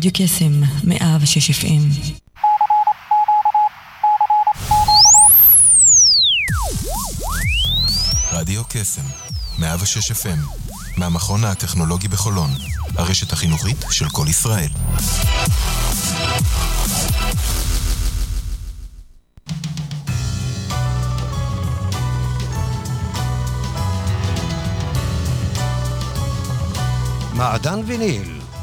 רדיו קסם, מאה ושש אפים. רדיו קסם, 106 FM, מהמכון הטכנולוגי בחולון, הרשת החינוכית של כל ישראל. מעדן ויניל,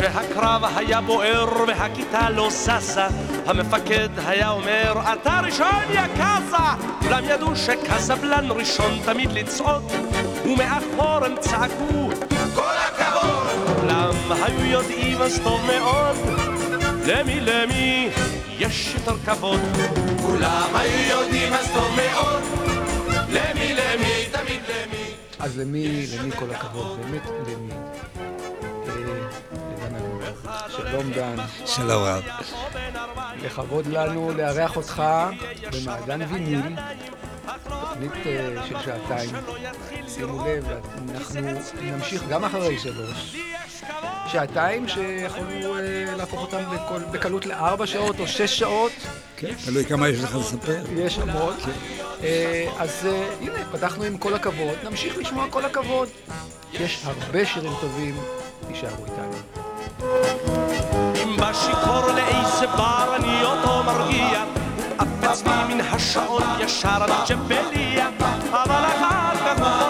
כשהקרב היה בוער והכיתה לא ששה, המפקד היה אומר, אתה ראשון יא קאזה! כולם ידעו שקזבלן ראשון תמיד לצעוד, ומאחור הם צעקו, כל הכבוד! כולם היו יודעים אז טוב מאוד, למי למי יש יותר כבוד. כולם היו יודעים אז טוב מאוד, למי למי תמיד למי. אז למי, למי כל הכבוד? באמת, למי? שלום דן. שלום רב. לכבוד לנו לארח אותך במעדן ויניל, תוכנית של שעתיים. שימו לב, אנחנו נמשיך גם אחרי שלוש. שעתיים שיכולנו להפוך אותם בכל, בקלות לארבע שעות או שש שעות. כן, תלוי כמה יש לך לספר. יש המון. אז הנה, פתחנו עם כל הכבוד, נמשיך לשמוע כל הכבוד. יש הרבה שירים טובים, תישארו איתנו. אם בשיכור לאיזה בר אני אותו מרגיע. עף אצלי מן השעון ישר על ג'בליה אבל אחר כך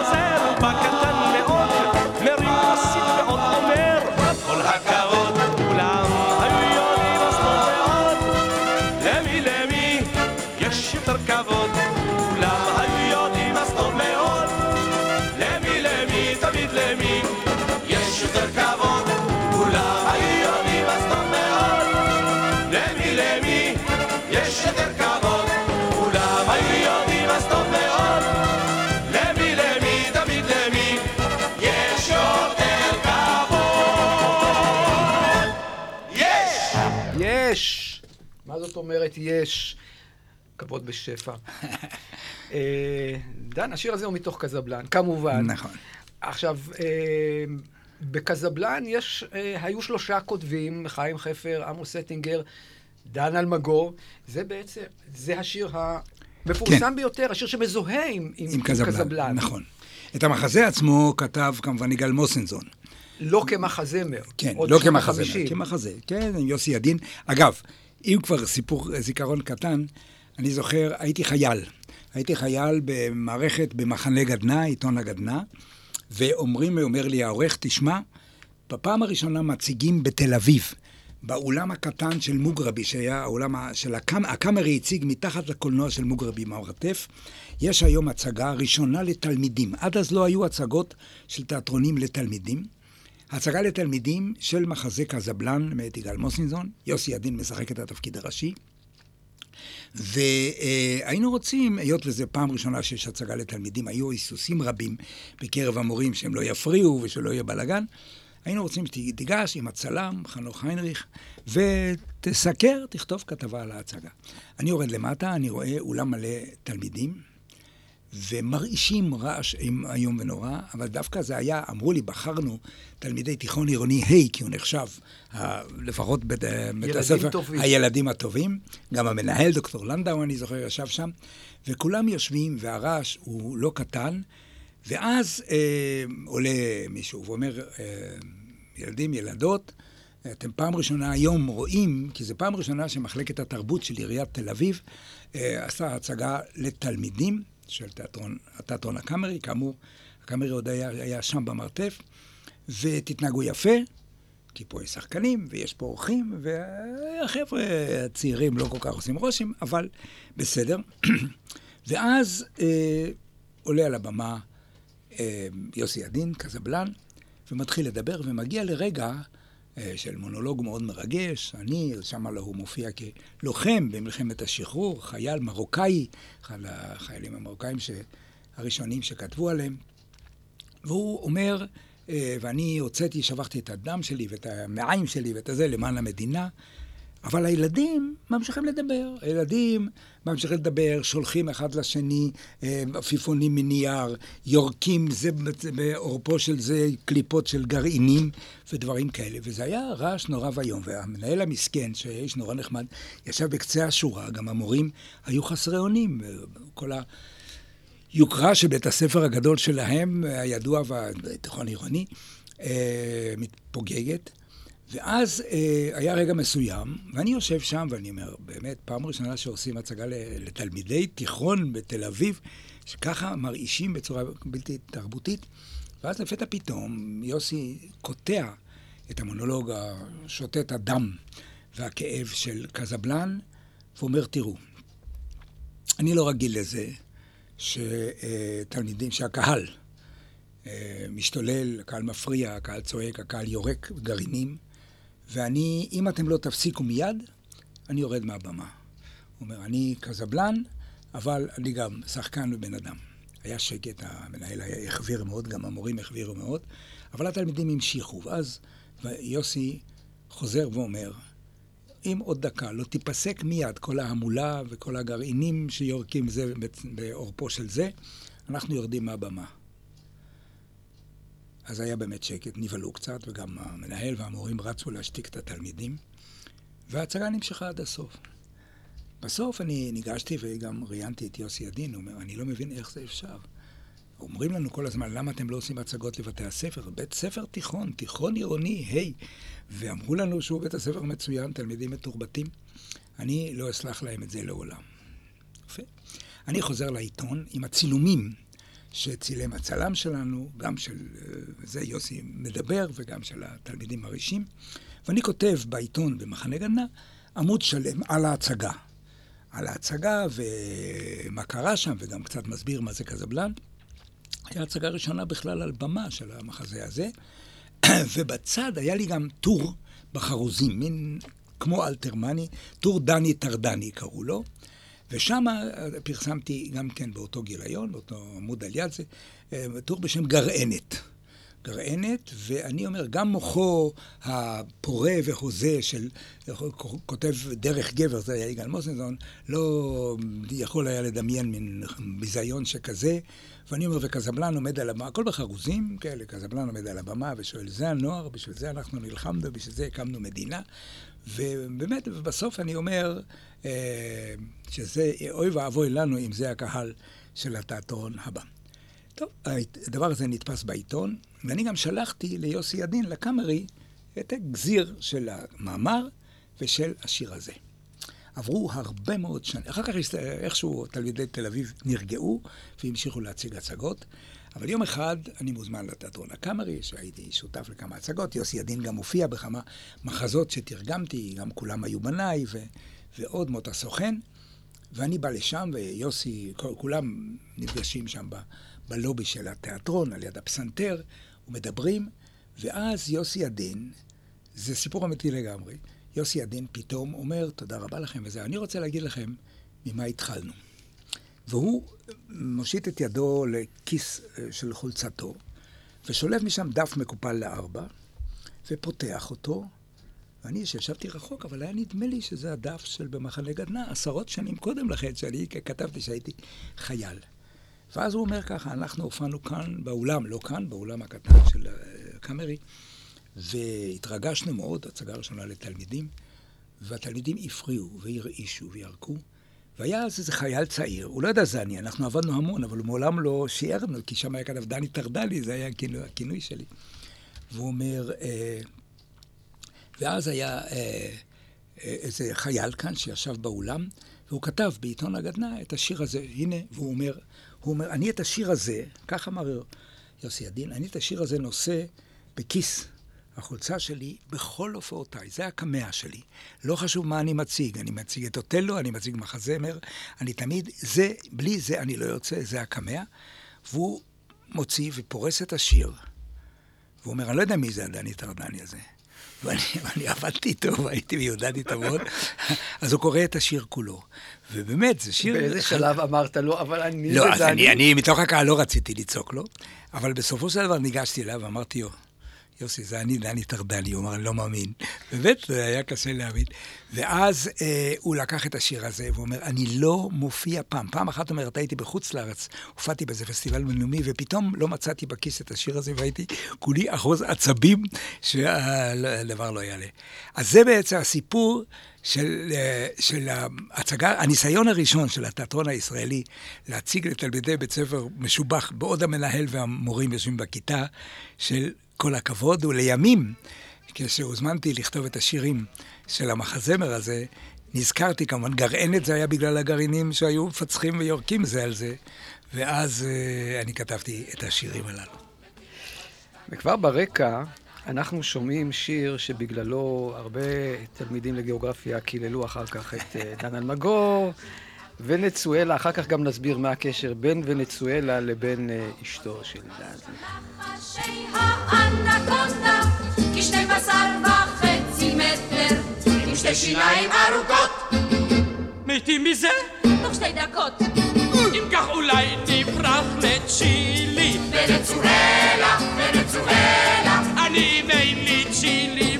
אומרת יש? כבוד בשפע. אה, דן, השיר הזה הוא מתוך קזבלן, כמובן. נכון. עכשיו, אה, בקזבלן יש, אה, היו שלושה כותבים, חיים חפר, עמוס סטינגר, דן אלמגור. זה בעצם, זה השיר המפורסם כן. ביותר, השיר שמזוהה עם, עם, עם קזבלן. קזבלן. נכון. את המחזה עצמו כתב כמובן יגאל מוסנזון. לא כמחזמר. כן, לא בשנות כמחזה, ה-50. כמחזה. כן, יוסי ידין. אגב, אם כבר סיפור זיכרון קטן, אני זוכר, הייתי חייל. הייתי חייל במערכת במחנה גדנ"ע, עיתון הגדנ"ע, ואומרים, אומר לי העורך, תשמע, בפעם הראשונה מציגים בתל אביב, באולם הקטן של מוגרבי, שהיה האולם של הקאמ... הקאמרי הציג מתחת לקולנוע של מוגרבי מהמרתף, יש היום הצגה ראשונה לתלמידים. עד אז לא היו הצגות של תיאטרונים לתלמידים. הצגה לתלמידים של מחזה קזבלן מאת יגאל מוסינזון, יוסי ידין משחק את התפקיד הראשי. והיינו רוצים, היות וזו פעם ראשונה שיש הצגה לתלמידים, היו היסוסים רבים בקרב המורים שהם לא יפריעו ושלא יהיה בלאגן, היינו רוצים שתיגש עם הצלם, חנוך היינריך, ותסקר, תכתוב כתבה על ההצגה. אני יורד למטה, אני רואה אולם מלא תלמידים, ומרעישים רעש איום ונורא, אבל דווקא זה היה, אמרו לי, בחרנו תלמידי תיכון עירוני ה', כי הוא נחשב, לפחות בית הספר, טובים. הילדים הטובים. גם המנהל, דוקטור לנדאו, אני זוכר, ישב שם, וכולם יושבים, והרעש הוא לא קטן, ואז אה, עולה מישהו ואומר, אה, ילדים, ילדות, אתם פעם ראשונה היום רואים, כי זו פעם ראשונה שמחלקת התרבות של עיריית תל אביב אה, עשה הצגה לתלמידים של תיאטרון, התיאטרון הקאמרי, כאמור, הקאמרי עוד היה, היה שם במרתף, ותתנהגו יפה, כי פה יש שחקנים ויש פה אורחים, והחבר'ה הצעירים לא כל כך עושים רושם, אבל בסדר. ואז אה, עולה על הבמה אה, יוסי עדין, קזבלן, ומתחיל לדבר, ומגיע לרגע של מונולוג מאוד מרגש. אני, שם לא הוא מופיע כלוחם במלחמת השחרור, חייל מרוקאי, אחד החיילים המרוקאים הראשונים שכתבו עליהם. והוא אומר, אה, ואני הוצאתי, שבחתי את הדם שלי ואת המעיים שלי ואת הזה למען המדינה. אבל הילדים ממשיכים לדבר. הילדים ממשיכים לדבר, שולחים אחד לשני אה, עפיפונים מנייר, יורקים זה בעורפו של זה קליפות של גרעינים ודברים כאלה. וזה היה רעש נורא ואיום. והמנהל המסכן, שאיש נורא נחמד, ישב בקצה השורה, גם המורים היו חסרי אונים. כל היוקרה של בית הספר הגדול שלהם, הידוע והתיכון עירוני, אה, מתפוגגת. ואז אה, היה רגע מסוים, ואני יושב שם ואני אומר, באמת, פעם ראשונה שעושים הצגה לתלמידי תיכון בתל אביב, שככה מרעישים בצורה בלתי תרבותית, ואז לפתע פתאום יוסי קוטע את המונולוג השותת הדם והכאב של קזבלן, ואומר, תראו, אני לא רגיל לזה שתלמידים, שהקהל אה, משתולל, הקהל מפריע, הקהל צועק, הקהל יורק גרעינים. ואני, אם אתם לא תפסיקו מיד, אני יורד מהבמה. הוא אומר, אני קזבלן, אבל אני גם שחקן ובן אדם. היה שקט, המנהל היה החביר מאוד, גם המורים החבירו מאוד, אבל התלמידים המשיכו. ואז יוסי חוזר ואומר, אם עוד דקה לא תיפסק מיד כל ההמולה וכל הגרעינים שיורקים זה בעורפו של זה, אנחנו יורדים מהבמה. אז היה באמת שקט, נבהלו קצת, וגם המנהל והמורים רצו להשתיק את התלמידים, וההצגה נמשכה עד הסוף. בסוף אני ניגשתי וגם ראיינתי את יוסי עדין, הוא אומר, אני לא מבין איך זה אפשר. אומרים לנו כל הזמן, למה אתם לא עושים הצגות לבתי הספר? בית ספר תיכון, תיכון עירוני, היי. ואמרו לנו שהוא בית הספר מצוין, תלמידים מתורבתים. אני לא אסלח להם את זה לעולם. יפה. אני חוזר לעיתון עם הצילומים שצילם הצלם שלנו, גם של אה, זה יוסי מדבר וגם של התלמידים הראשים, ואני כותב בעיתון במחנה גנה עמוד שלם על ההצגה. על ההצגה ומה קרה שם, וגם קצת מסביר מה זה קזבלן. הייתה הצגה ראשונה בכלל על במה של המחזה הזה, ובצד היה לי גם טור בחרוזים, מין כמו אלתרמני, טור דני טרדני קראו לו. ושם אה, פרסמתי גם כן באותו גיליון, באותו עמוד על יד זה, אה, טור בשם גרענת. גרענת, ואני אומר, גם מוחו הפורה והוזה של, כותב דרך גבר, זה היה יגאל מוסנזון, לא יכול היה לדמיין מין ביזיון שכזה. ואני אומר, וקזבלן עומד על הבמה, הכל בחרוזים כאלה, קזבלן עומד על הבמה ושואל, זה הנוער, בשביל זה אנחנו נלחמנו, בשביל זה הקמנו מדינה. ובאמת, בסוף אני אומר אה, שזה, אוי ואבוי לנו אם זה הקהל של התיאטרון הבא. טוב, הדבר הזה נתפס בעיתון, ואני גם שלחתי ליוסי ידין, לקאמרי, את הגזיר של המאמר ושל השיר הזה. עברו הרבה מאוד שנים. אחר כך איכשהו תלמידי תל אביב נרגעו והמשיכו להציג הצגות. אבל יום אחד אני מוזמן לתיאטרון הקאמרי, שהייתי שותף לכמה הצגות. יוסי ידין גם הופיע בכמה מחזות שתרגמתי, גם כולם היו בניי, ו... ועוד מות הסוכן. ואני בא לשם, ויוסי, כולם נפגשים שם ב... בלובי של התיאטרון, על יד הפסנתר, ומדברים, ואז יוסי ידין, זה סיפור אמיתי לגמרי, יוסי ידין פתאום אומר, תודה רבה לכם וזה. אני רוצה להגיד לכם ממה התחלנו. והוא מושיט את ידו לכיס אה, של חולצתו, ושולף משם דף מקופל לארבע, ופותח אותו, ואני שישבתי רחוק, אבל היה נדמה לי שזה הדף של במחנה גדנ"ע, עשרות שנים קודם לכן, שאני כתבתי שהייתי חייל. ואז הוא אומר ככה, אנחנו הופענו כאן באולם, לא כאן, באולם הקטן של הקאמרי, והתרגשנו מאוד, הצגה ראשונה לתלמידים, והתלמידים הפריעו והרעישו וירקו. והיה אז איזה חייל צעיר, הוא לא ידע אני, אנחנו עבדנו המון, אבל הוא מעולם לא שיערנו, כי שם היה כתב דני טרדלי, זה היה הכינוי, הכינוי שלי. והוא אומר, אה, ואז היה אה, אה, איזה חייל כאן שישב באולם, והוא כתב בעיתון הגדנ"ע את השיר הזה, הנה, והוא אומר, הוא אומר, אני את השיר הזה, כך אמר יוסי הדין, אני את השיר הזה נושא בכיס החולצה שלי בכל הופעותיי, זה הקמע שלי. לא חשוב מה אני מציג, אני מציג את אוטלו, אני מציג מחזמר, אני תמיד, זה, בלי זה אני לא יוצא, זה הקמע. והוא מוציא ופורס את השיר. והוא אומר, אני לא יודע מי זה הדני טרדני הזה. ואני, ואני עבדתי איתו, והייתי מיודד איתו מאוד, אז הוא קורא את השיר כולו. ובאמת, זה שיר... באיזה שלב אמרת לו, אבל אני... לא, אז אני, אני מתוך הקהל לא רציתי לצעוק לו, אבל בסופו של דבר ניגשתי אליו ואמרתי לו, יוסי, זה אני, דני טרדני. הוא אמר, אני לא מאמין. באמת, זה היה קשה להאמין. ואז אה, הוא לקח את השיר הזה, והוא אומר, אני לא מופיע פעם. פעם אחת אומרת, הייתי בחוץ לארץ, הופעתי באיזה פסטיבל בינלאומי, ופתאום לא מצאתי בכיס את השיר הזה, והייתי כולי אחוז עצבים שהדבר לא יעלה. אז זה בעצם הסיפור של, אה, של ההצגה, הניסיון הראשון של התיאטרון הישראלי להציג לתלמידי בית ספר משובח, בעוד המנהל והמורים יושבים בכיתה, של כל הכבוד, ולימים, כשהוזמנתי לכתוב את השירים של המחזמר הזה, נזכרתי כמובן, גרענת זה היה בגלל הגרעינים שהיו מפצחים ויורקים זה על זה, ואז uh, אני כתבתי את השירים הללו. וכבר ברקע אנחנו שומעים שיר שבגללו הרבה תלמידים לגיאוגרפיה קיללו אחר כך את אה, דן אלמגור. ונצואלה, אחר כך גם נסביר מה הקשר בין ונצואלה לבין uh, אשתו של דן. נחשי האנקונדה, כשני בשר וחצי מטר, עם שתי שיניים ארוכות. מתים מזה? תוך שתי דקות. אם כך אולי נברח לצ'ילי. ונצואלה, ונצואלה. אני ואין לי צ'ילי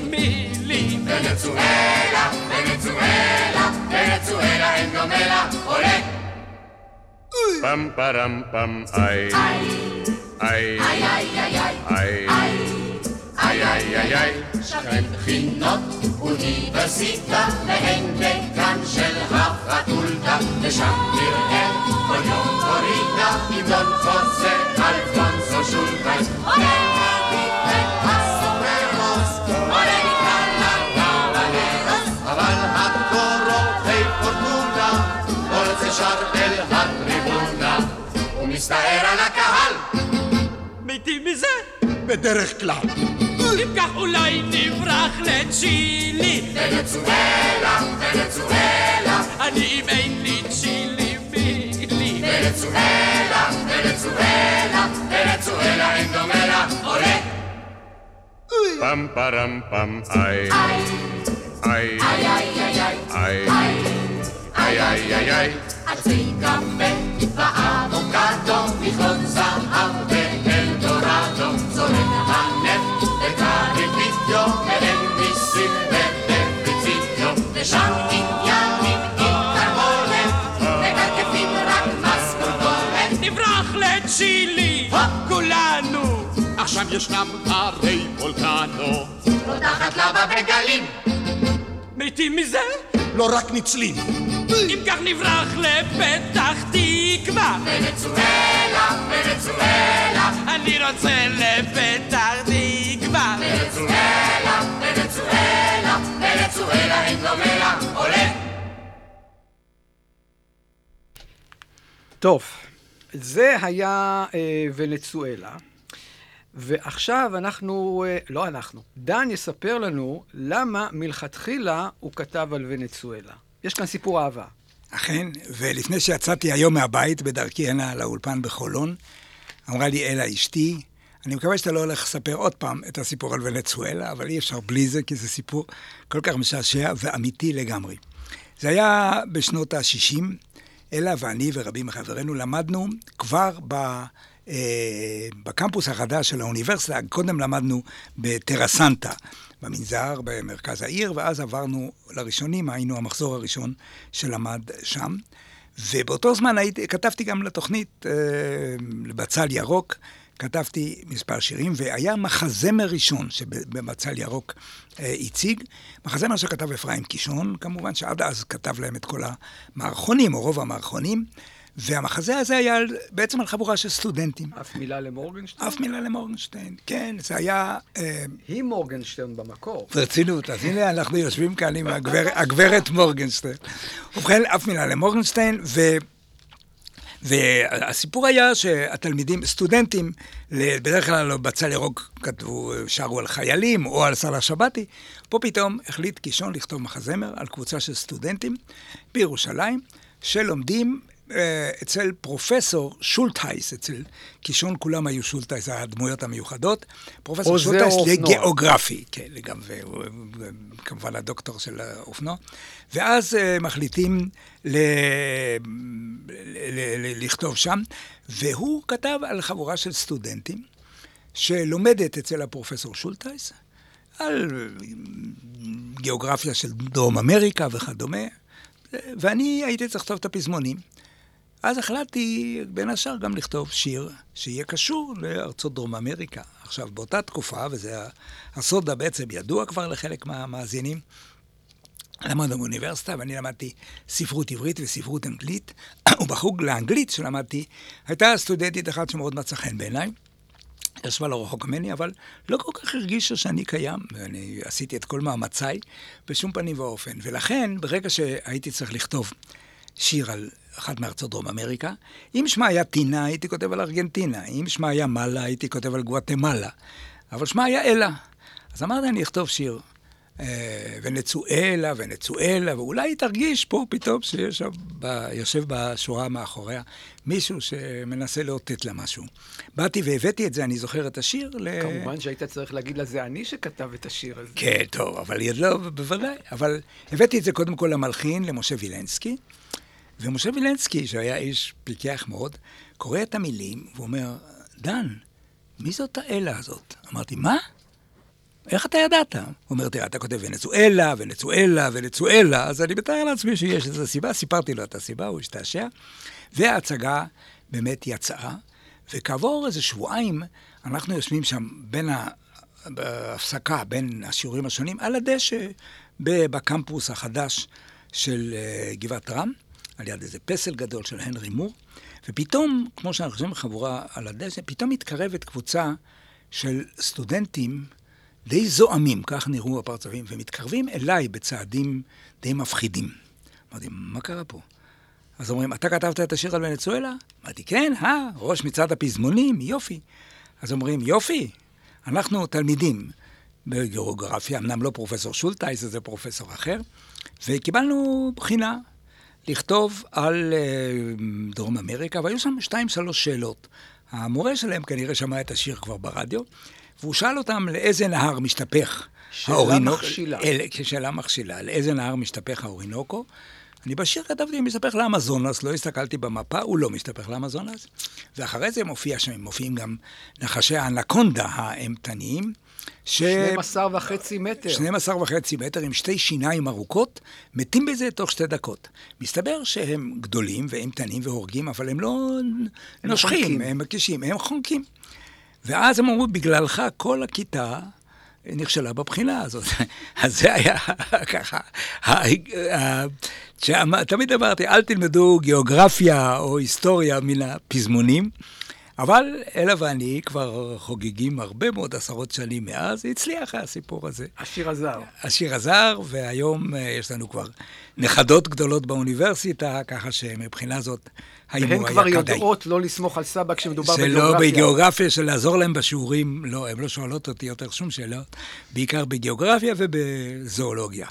מילי. ונצואלה, ונצואלה, ונצואלה אין דומה לה, עולה. פם פרם פם איי. איי. איי איי איי איי. איי איי איי איי. שכן בחינות אוניברסיטה והן דקן של החתולתה ושם נראה כל יום קורינה עם דון חוזה אלפונסו שולחן ישר בדרך כלל. אם כך אולי נברח לצ'ילי. ונצואלה, ונצואלה. אני אם אין לי צ'ילי מילי. ונצואלה, ונצואלה, ונצואלה אין דומה לה, עולה. פם פרם פם איי. איי. איי איי איי איי. הצינקה מת, ואבוקדו, מכלון זהב. ישנם הרי וולקנו. פותחת לבה בגלים, מתים מזה? לא רק ניצלים. אם כך נברח לפתח תקווה. ונצואלה, ונצואלה, אני רוצה לפתח תקווה. ונצואלה, ונצואלה, ונצואלה אין דומה לה, עולה. טוב, זה היה אה, ונצואלה, ועכשיו אנחנו, אה, לא אנחנו, דן יספר לנו למה מלכתחילה הוא כתב על ונצואלה. יש כאן סיפור אהבה. אכן, ולפני שיצאתי היום מהבית, בדרכי הנה לאולפן בחולון, אמרה לי אלה אשתי, אני מקווה שאתה לא הולך לספר עוד פעם את הסיפור על ונצואלה, אבל אי אפשר בלי זה, כי זה סיפור כל כך משעשע ואמיתי לגמרי. זה היה בשנות ה-60, אלה ואני ורבים מחברינו למדנו כבר ב... אה, בקמפוס החדש של האוניברסיטה, קודם למדנו בטרסנטה, במנזר, במרכז העיר, ואז עברנו לראשונים, היינו המחזור הראשון שלמד שם. ובאותו זמן הייתי, כתבתי גם לתוכנית, אה, בצל ירוק, כתבתי מספר שירים, והיה מחזמר ראשון שבמצל ירוק אה, הציג, מחזמר שכתב אפרים קישון, כמובן שעד אז כתב להם את כל המערכונים, או רוב המערכונים, והמחזה הזה היה בעצם על חבורה של סטודנטים. אף מילה למורגנשטיין? אף מילה למורגנשטיין, כן, זה היה... אה, היא מורגנשטיין במקור. ברצינות, אז הנה אנחנו יושבים כאן עם הגבר, הגברת מורגנשטיין. ובכן, אף מילה למורגנשטיין, ו... והסיפור היה שהתלמידים, סטודנטים, בדרך כלל בצל ירוק כתבו, שרו על חיילים או על סאלח שבתי, פה פתאום החליט קישון לכתוב מחזמר על קבוצה של סטודנטים בירושלים, שלומדים אצל פרופסור שולטהייס, אצל קישון כולם היו שולטהייס, הדמויות המיוחדות. פרופסור שולטהייס. לגיאוגרפי, כן, לגמרי, הוא כמובן הדוקטור של האופנוע. ואז אה, מחליטים ל... ל... ל... לכתוב שם, והוא כתב על חבורה של סטודנטים שלומדת אצל הפרופסור שולטהייס, על גיאוגרפיה של דרום אמריקה וכדומה, ואני הייתי צריך לכתוב את הפזמונים. אז החלטתי, בין השאר, גם לכתוב שיר שיהיה קשור לארצות דרום אמריקה. עכשיו, באותה תקופה, וזה הסוד הבעצם ידוע כבר לחלק מהמאזינים, למדנו באוניברסיטה, ואני למדתי ספרות עברית וספרות אנגלית, ובחוג לאנגלית שלמדתי, הייתה סטודנטית אחת שמאוד מצא חן בעיניי. ישבה לא רחוק ממני, אבל לא כל כך הרגישה שאני קיים, ואני עשיתי את כל מאמציי בשום פנים ואופן. ולכן, ברגע שהייתי צריך לכתוב שיר על אחת מארצות דרום אמריקה, אם שמה היה טינה, הייתי כותב על ארגנטינה, אם שמה היה מאלה, הייתי כותב על גואטמלה, אבל שמה היה אלה. אז אמרתי, אני אכתוב שיר. אה, ונצואלה, ונצואלה, ואולי היא תרגיש פה פתאום שיש שם, ב- יושב בשורה מאחוריה מישהו שמנסה לאותת לה משהו. באתי והבאתי את זה, אני זוכר את השיר ל... כמובן שהיית צריך להגיד לה, זה אני שכתב את השיר הזה. כן, טוב, אבל לא, בוודאי. אבל הבאתי את זה קודם כל למלחין, למשה וילנסקי, ומשה וילנסקי, שהיה איש פיקח מאוד, קורא את המילים ואומר, דן, מי זאת האלה הזאת? אמרתי, מה? איך אתה ידעת? הוא אומר, תראה, אתה כותב ונצואלה, ונצואלה, ונצואלה, אז אני מתאר לעצמי שיש איזו סיבה, סיפרתי לו את הסיבה, הוא השתעשע, וההצגה באמת יצאה, וכעבור איזה שבועיים, אנחנו יושבים שם בין ה... בהפסקה בין השיעורים השונים, על הדשא בקמפוס החדש של אה, גבעת רם, על יד איזה פסל גדול של הנרי מור, ופתאום, כמו שאנחנו חושבים בחבורה על הדשא, פתאום מתקרבת קבוצה של סטודנטים די זועמים, כך נראו הפרצופים, ומתקרבים אליי בצעדים די מפחידים. אמרתי, מה קרה פה? אז אומרים, אתה כתבת את השיר על ונצואלה? אמרתי, כן, אה, ראש מצעד הפזמונים, יופי. אז אומרים, יופי, אנחנו תלמידים בגיאוגרפיה, אמנם לא פרופסור שולטייס, זה פרופסור אחר, וקיבלנו בחינה לכתוב על אה, דרום אמריקה, והיו שם שתיים, שלוש שאלות. המורה שלהם כנראה שמע את השיר כבר ברדיו, והוא שאל אותם לאיזה נהר משתפך שאלה האורינוקו. מכשילה. אל, שאלה מכשילה, לאיזה נהר משתפך האורינוקו. אני בשיר כתבתי, מסתפך לאמזונס, לא הסתכלתי במפה, הוא לא מסתפך לאמזונס. ואחרי זה מופיע שם, מופיעים גם נחשי האנקונדה האימתניים. ש... 12 וחצי מטר. 12 וחצי מטר עם שתי שיניים ארוכות, מתים בזה תוך שתי דקות. מסתבר שהם גדולים ואימתנים והורגים, אבל הם לא נושכים, חונקים. הם מקישים, הם חונקים. ואז הם אמרו, בגללך כל הכיתה נכשלה בבחינה הזאת. אז זה היה ככה, תמיד אמרתי, אל תלמדו גיאוגרפיה או היסטוריה מן הפזמונים. אבל אלה ואני כבר חוגגים הרבה מאוד עשרות שנים מאז, הצליח הסיפור הזה. השיר הזר. השיר עזר, והיום אה, יש לנו כבר נכדות גדולות באוניברסיטה, ככה שמבחינה זאת והן ההימור כבר היה כדאי. יודעות לא לסמוך על סבא כשמדובר שלא בגיאוגרפיה. בגיאוגרפיה, של לעזור להם בשיעורים, לא, הן לא שואלות אותי יותר שום שאלות, בעיקר בגיאוגרפיה ובזואולוגיה.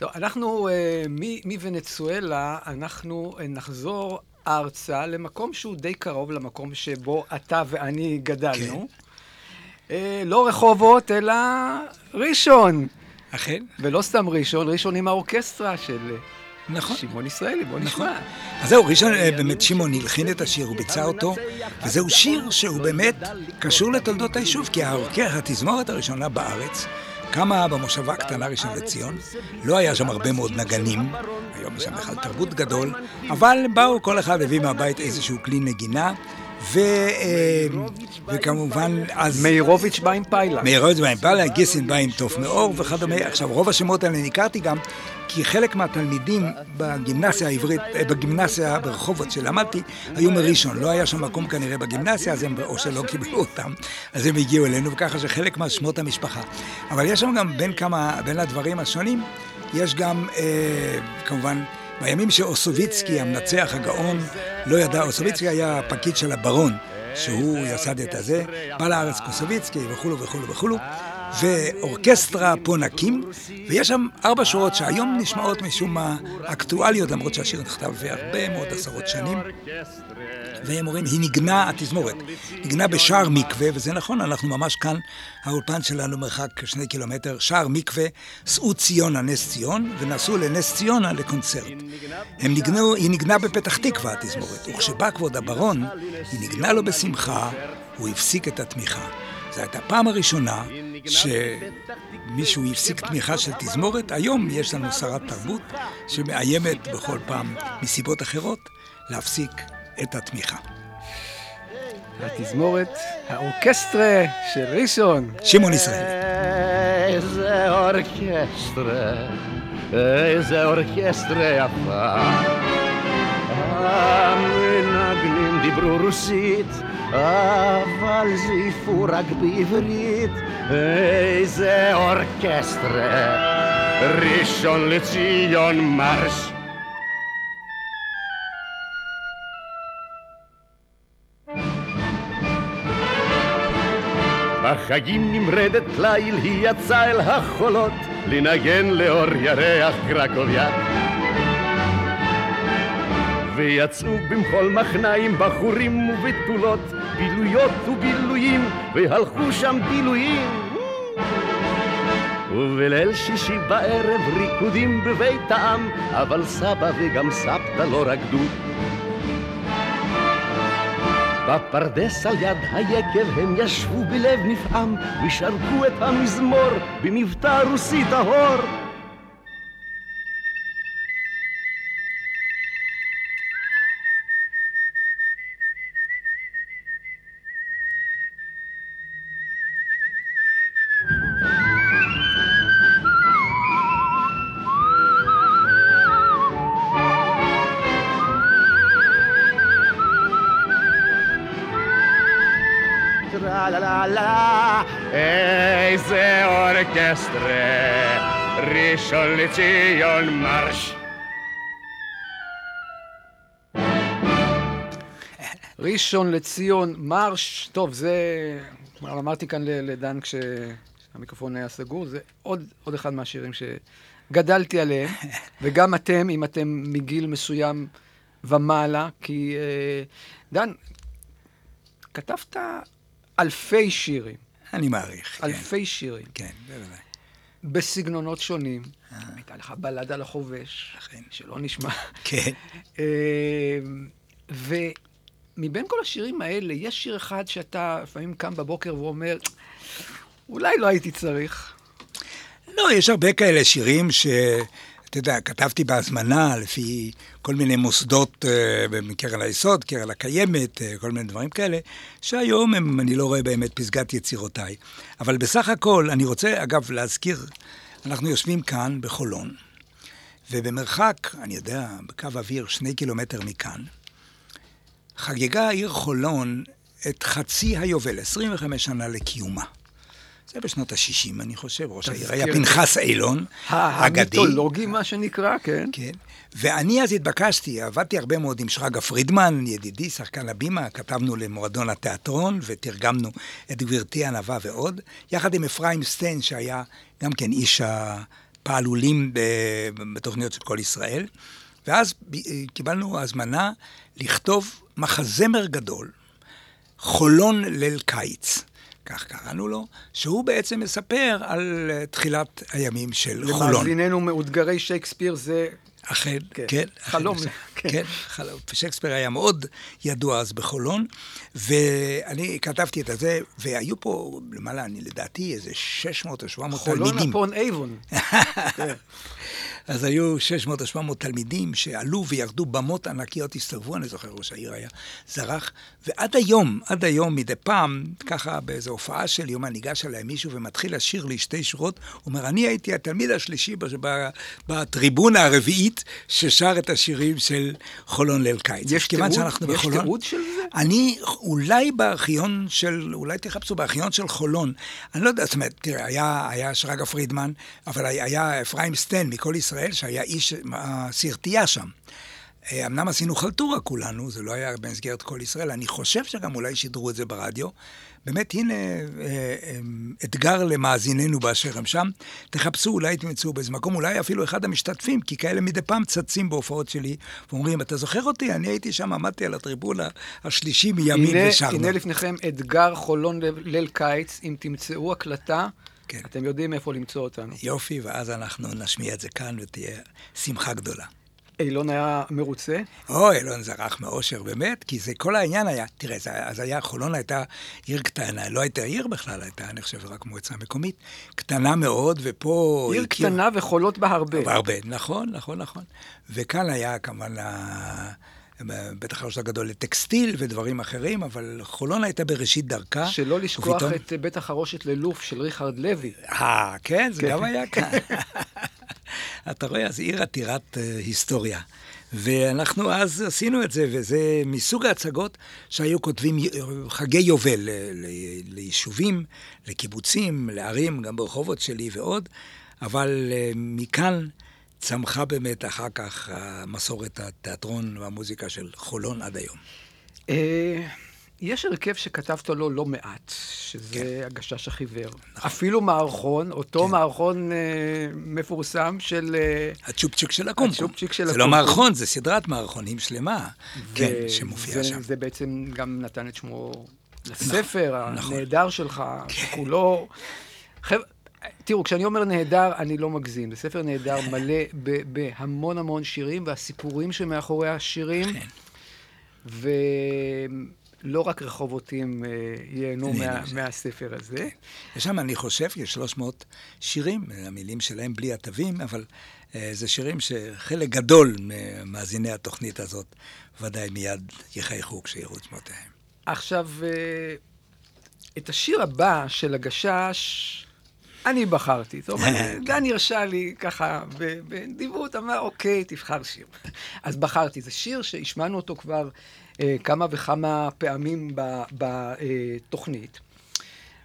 לא, אנחנו אה, מוונצואלה, אנחנו אה, נחזור ארצה למקום שהוא די קרוב למקום שבו אתה ואני גדלנו. אה, לא רחובות, אלא ראשון. אכן, ולא סתם ראשון, ראשון עם האורקסטרה של אה, נכון. שמעון ישראלי, בוא נכון. נשמע. אז זהו, ראשון, אה, באמת שמעון הלחין את השיר, הוא ביצע אותו, וזהו שיר שהוא באמת קשור לתולדות היישוב, כי התזמורת הראשונה בארץ, קמה במושבה הקטנה ראשון לציון, לא היה שם הרבה מאוד נגנים, היום יש שם בכלל תרבות גדול, אבל באו, כל אחד הביא מהבית איזשהו כלי נגינה, ו, אה, וכמובן, אז... מאירוביץ' בא עם פיילה. מאירוביץ' בא עם פאלה, גיסין בא עם תוף מאור וכדומה. עכשיו, רוב השמות האלה הכרתי גם, כי חלק מהתלמידים בגימנסיה העברית, אה, בגימנסיה ברחובות שלמדתי, היו מראשון. לא היה שם מקום כנראה בגימנסיה, אז הם, או שלא קיבלו אותם, אז הם הגיעו אלינו, וככה שחלק מהשמות המשפחה. אבל יש שם גם בין כמה, בין הדברים השונים, יש גם, אה, כמובן, בימים שאוסוביצקי, המנצח הגאון, לא ידע, אוסוביצקי היה פקיד של הברון, שהוא יסד את הזה, בא לארץ קוסוביצקי וכולו וכולו וכולו, ואורקסטרה פה נקים, ויש שם ארבע שורות שהיום נשמעות משום מה אקטואליות, למרות שהשיר נכתב הרבה מאוד עשרות שנים. והם אומרים, היא ניגנה, התזמורת, ניגנה בשער מקווה, וזה נכון, אנחנו ממש כאן, האולפן שלנו מרחק שני קילומטר, שער מקווה, שאו ציונה נס ציון, ונסעו לנס ציונה לקונצרט. הם ניגנו, היא ניגנה בפתח תקווה, התזמורת, וכשבא כבוד הברון, היא ניגנה לו בשמחה, הוא הפסיק את התמיכה. זו הייתה הפעם הראשונה שמישהו הפסיק תמיכה של תזמורת. היום יש לנו שרת תרבות שמאיימת בכל פעם, מסיבות אחרות, להפסיק את התמיכה. התזמורת, האורקסטרה של ראשון. שמעון ישראל. איזה אורקסטרה, איזה אורקסטרה יפה. המנגנים דיברו רוסית, אבל זייפו רק בעברית. איזה אורקסטרה, ראשון לציון מרש. בחגים נמרדת ליל היא יצאה אל החולות לנגן לאור ירח קרקוביה ויצאו במחול מחניים בחורים ובתולות בילויות ובילויים והלכו שם בילויים ובליל שישי בערב ריקודים בבית העם אבל סבא וגם סבתא לא רקדו. בפרדס על יד היקב הם ישבו בלב נפעם ושרקו את המזמור במבטא רוסי טהור אורקסטרה, ראשון לציון מרש. ראשון לציון, מרש, טוב, זה... כבר אמרתי כאן לדן כשהמיקרופון היה סגור, זה עוד, עוד אחד מהשירים שגדלתי עליהם, וגם אתם, אם אתם מגיל מסוים ומעלה, כי אה, דן, כתבת אלפי שירים, אני מעריך. כן. אלפי שירים, כן, בוודאי. בסגנונות שונים. הייתה לך בלד על החובש, אכן. שלא נשמע. כן. אה, ומבין כל השירים האלה, יש שיר אחד שאתה לפעמים קם בבוקר ואומר, אולי לא הייתי צריך. לא, יש הרבה כאלה שירים ש... אתה יודע, כתבתי בהזמנה לפי כל מיני מוסדות אה, מקרן היסוד, קרן הקיימת, אה, כל מיני דברים כאלה, שהיום הם, אני לא רואה באמת פסגת יצירותיי. אבל בסך הכל, אני רוצה, אגב, להזכיר, אנחנו יושבים כאן בחולון, ובמרחק, אני יודע, בקו אוויר שני קילומטר מכאן, חגגה העיר חולון את חצי היובל, 25 שנה לקיומה. זה בשנות ה-60, אני חושב, ראש העיר היה. פנחס אילון, אגדי. המיתולוגי, מה שנקרא, כן. כן. ואני אז התבקשתי, עבדתי הרבה מאוד עם שרגא פרידמן, ידידי, שחקן הבימה, כתבנו למועדון התיאטרון ותרגמנו את גברתי ענווה ועוד, יחד עם אפרים סטיין, שהיה גם כן איש הפעלולים בתוכניות של כל ישראל. ואז קיבלנו הזמנה לכתוב מחזמר גדול, חולון ליל קיץ. כך קראנו לו, שהוא בעצם מספר על אה, תחילת הימים של חולון. למאזיננו מאותגרי שייקספיר זה אכן, כן. חלום. אכן, כן, חלום. שייקספיר היה מאוד ידוע אז בחולון, ואני כתבתי את זה, והיו פה למעלה, אני לדעתי, איזה 600 או 700 תלמידים. חולון אפון אייבון. אז היו 600 או 700 תלמידים שעלו וירדו, במות ענקיות הסתובבו, אני זוכר, ראש העיר היה זרח, ועד היום, עד היום, מדי פעם, ככה באיזו הופעה שלי, יומן ניגש אליי מישהו ומתחיל לשיר לי שתי שורות, הוא אומר, אני הייתי התלמיד השלישי בטריבונה הרביעית ששר את השירים של חולון ליל קיץ. יש תיעוד? יש בחולון... תיעוד של זה? אני, אולי בארכיון של, אולי תחפשו בארכיון של חולון. אני לא יודע, זאת אומרת, תראה, היה, היה שרגא פרידמן, אבל היה אפרים סטן מכל ישראל, שהיה איש הסרטייה שם. אה, אמנם עשינו חלטורה כולנו, זה לא היה במסגרת כל ישראל, אני חושב שגם אולי שידרו את זה ברדיו. באמת, הנה אה, אה, אתגר למאזיננו באשר הם שם. תחפשו, אולי תמצאו באיזה מקום, אולי אפילו אחד המשתתפים, כי כאלה מדי פעם צצים בהופעות שלי, ואומרים, אתה זוכר אותי? אני הייתי שם, עמדתי על הטריבונה השלישי מימין ושרנו. הנה לפניכם אתגר חולון ליל קיץ, אם תמצאו הקלטה, כן. אתם יודעים איפה למצוא אותנו. יופי, ואז אנחנו נשמיע את זה כאן ותהיה שמחה גדולה. אילון היה מרוצה. אוי, אלון זרח מאושר, באמת, כי זה כל העניין היה, תראה, זה, אז היה, חולון הייתה עיר קטנה, לא הייתה עיר בכלל, הייתה, אני חושב, רק מועצה מקומית, קטנה מאוד, ופה... עיר קטנה וחולות בה הרבה. הרבה, נכון, נכון, נכון. וכאן היה כמובן, בית החרוש הגדול לטקסטיל ודברים אחרים, אבל חולון הייתה בראשית דרכה. שלא לשכוח ופתאום- את בית החרושת ללוף של ריכרד לוי. אה, כן, זה כן. גם היה כאן. אתה רואה, אז עיר עתירת אה, היסטוריה. ואנחנו אז עשינו את זה, וזה מסוג ההצגות שהיו כותבים חגי יובל ל- ל- ליישובים, לקיבוצים, לערים, גם ברחובות שלי ועוד, אבל אה, מכאן צמחה באמת אחר כך מסורת התיאטרון והמוזיקה של חולון עד היום. אה, יש הרכב שכתבת לו לא מעט, שזה כן. הגשש החיוור. נכון. אפילו מערכון, אותו מערכון אה, מפורסם של... אה, הצ'ופצ'יק של הקומקום. הצ'ופצ'יק של זה לא הקומקום. מערכון, זה סדרת מערכונים שלמה, כן, שמופיעה זה- שם. זה בעצם גם נתן את שמו לספר נכון. הנהדר שלך, כולו... חבר'ה, תראו, כשאני אומר נהדר, אני לא מגזים. זה ספר נהדר, מלא בהמון המון שירים, והסיפורים שמאחורי השירים. כן. ולא רק רחובותים אה, ייהנו מה. מהספר הזה. יש שם, אני חושב, יש 300 שירים, המילים שלהם בלי התווים, אבל אה, זה שירים שחלק גדול ממאזיני התוכנית הזאת ודאי מיד יחייכו כשיראו את שמותיהם. עכשיו, אה, את השיר הבא של הגשש, אני בחרתי. זאת אומרת, דן הרשה לי ככה בנדיבות, אמר, אוקיי, תבחר שיר. אז בחרתי. זה שיר שהשמענו אותו כבר אה, כמה וכמה פעמים בתוכנית,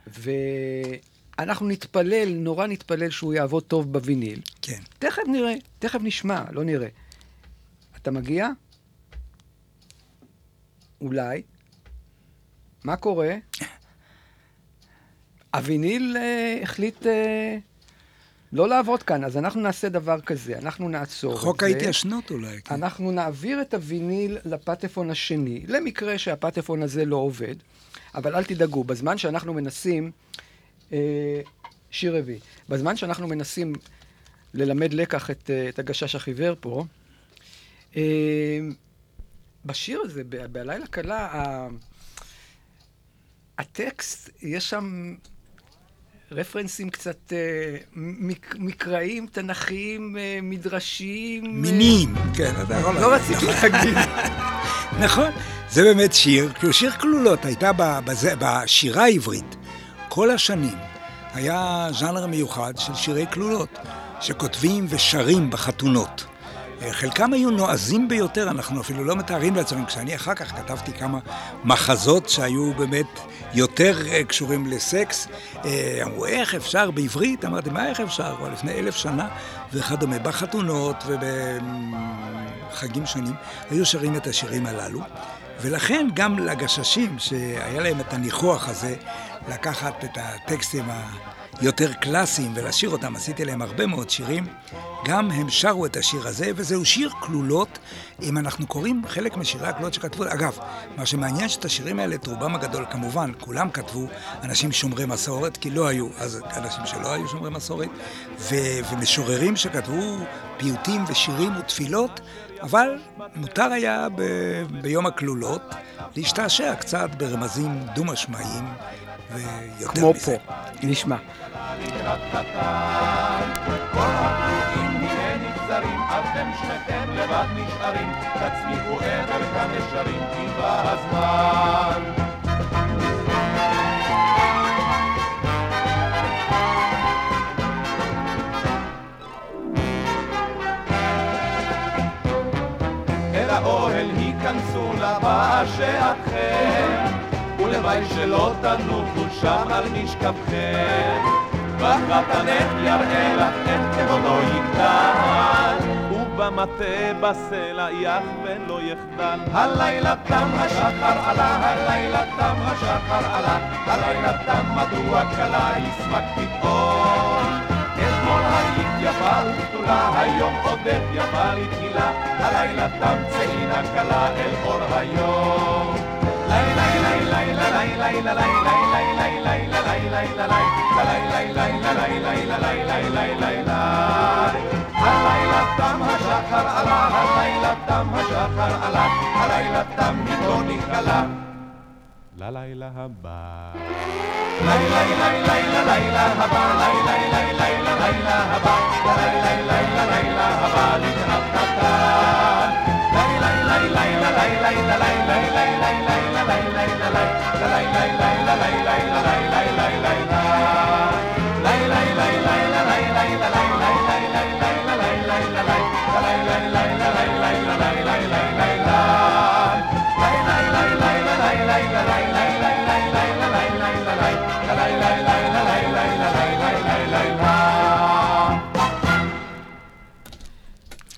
ואנחנו נתפלל, נורא נתפלל שהוא יעבוד טוב בוויניל. כן. תכף נראה, תכף נשמע, לא נראה. אתה מגיע? אולי. מה קורה? הוויניל אה, החליט אה, לא לעבוד כאן, אז אנחנו נעשה דבר כזה, אנחנו נעצור חוק את זה. ההתיישנות אולי. כן. אנחנו נעביר את הוויניל לפטפון השני, למקרה שהפטפון הזה לא עובד, אבל אל תדאגו, בזמן שאנחנו מנסים, אה, שיר רביעי, בזמן שאנחנו מנסים ללמד לקח את, אה, את הגשש החיוור פה, אה, בשיר הזה, ב- בלילה קלה, הטקסט, יש שם רפרנסים קצת אה, מק, מקראיים, תנכיים, אה, מדרשיים. אה, מינים, כן, אתה יכול... לא רציתי להגיד. נכון, זה באמת שיר, כי הוא שיר כלולות, הייתה בזה- בשירה העברית כל השנים, היה ז'אנר מיוחד של שירי כלולות, שכותבים ושרים בחתונות. חלקם היו נועזים ביותר, אנחנו אפילו לא מתארים לעצמנו. כשאני אחר כך כתבתי כמה מחזות שהיו באמת יותר אה, קשורים לסקס, אה, אמרו, איך אפשר בעברית? אמרתי, מה איך אפשר? כבר לפני אלף שנה וכדומה. בחתונות ובחגים שונים היו שרים את השירים הללו. ולכן גם לגששים, שהיה להם את הניחוח הזה, לקחת את הטקסטים יותר קלאסיים ולשיר אותם, עשיתי להם הרבה מאוד שירים. גם הם שרו את השיר הזה, וזהו שיר כלולות. אם אנחנו קוראים חלק משירי הכלולות שכתבו, אגב, מה שמעניין שאת השירים האלה, את רובם הגדול כמובן, כולם כתבו אנשים שומרי מסורת, כי לא היו אז אנשים שלא היו שומרי מסורת, ו- ומשוררים שכתבו פיוטים ושירים ותפילות, אבל מותר היה ב- ביום הכלולות להשתעשע קצת ברמזים דו-משמעיים ויותר כמו מזה. פה, נשמע. אתם שניכם לבד נשארים, תצמיחו עבר כנשרים, כי בא הזמן. אל האוהל היכנסו שעתכם, ולוואי שלא תנוחו שם על משכבכם. בחתנך יראה לך איך כבודו יגדל, ובמטה בסלע יחבן לא יחדל. הלילה תם השחר עלה, הלילה תם השחר עלה, הלילה תם מדוע כלה ישמק פתאום. אתמול היית יפה ובתולה, היום עודך יפה לתחילה, הלילה תם צאינה כלה אל אור היום. הלילה תם השחר עלה, הלילה תם השחר עלה, הלילה תם איתו נתגלה. ללילה הבא. לילה לילה לילה לילה הבא, לילה לילה לילה לילה הבא, לילה לילה לילה הבא, לקראת נתן. לילה לילה לילה לילה לילה לילה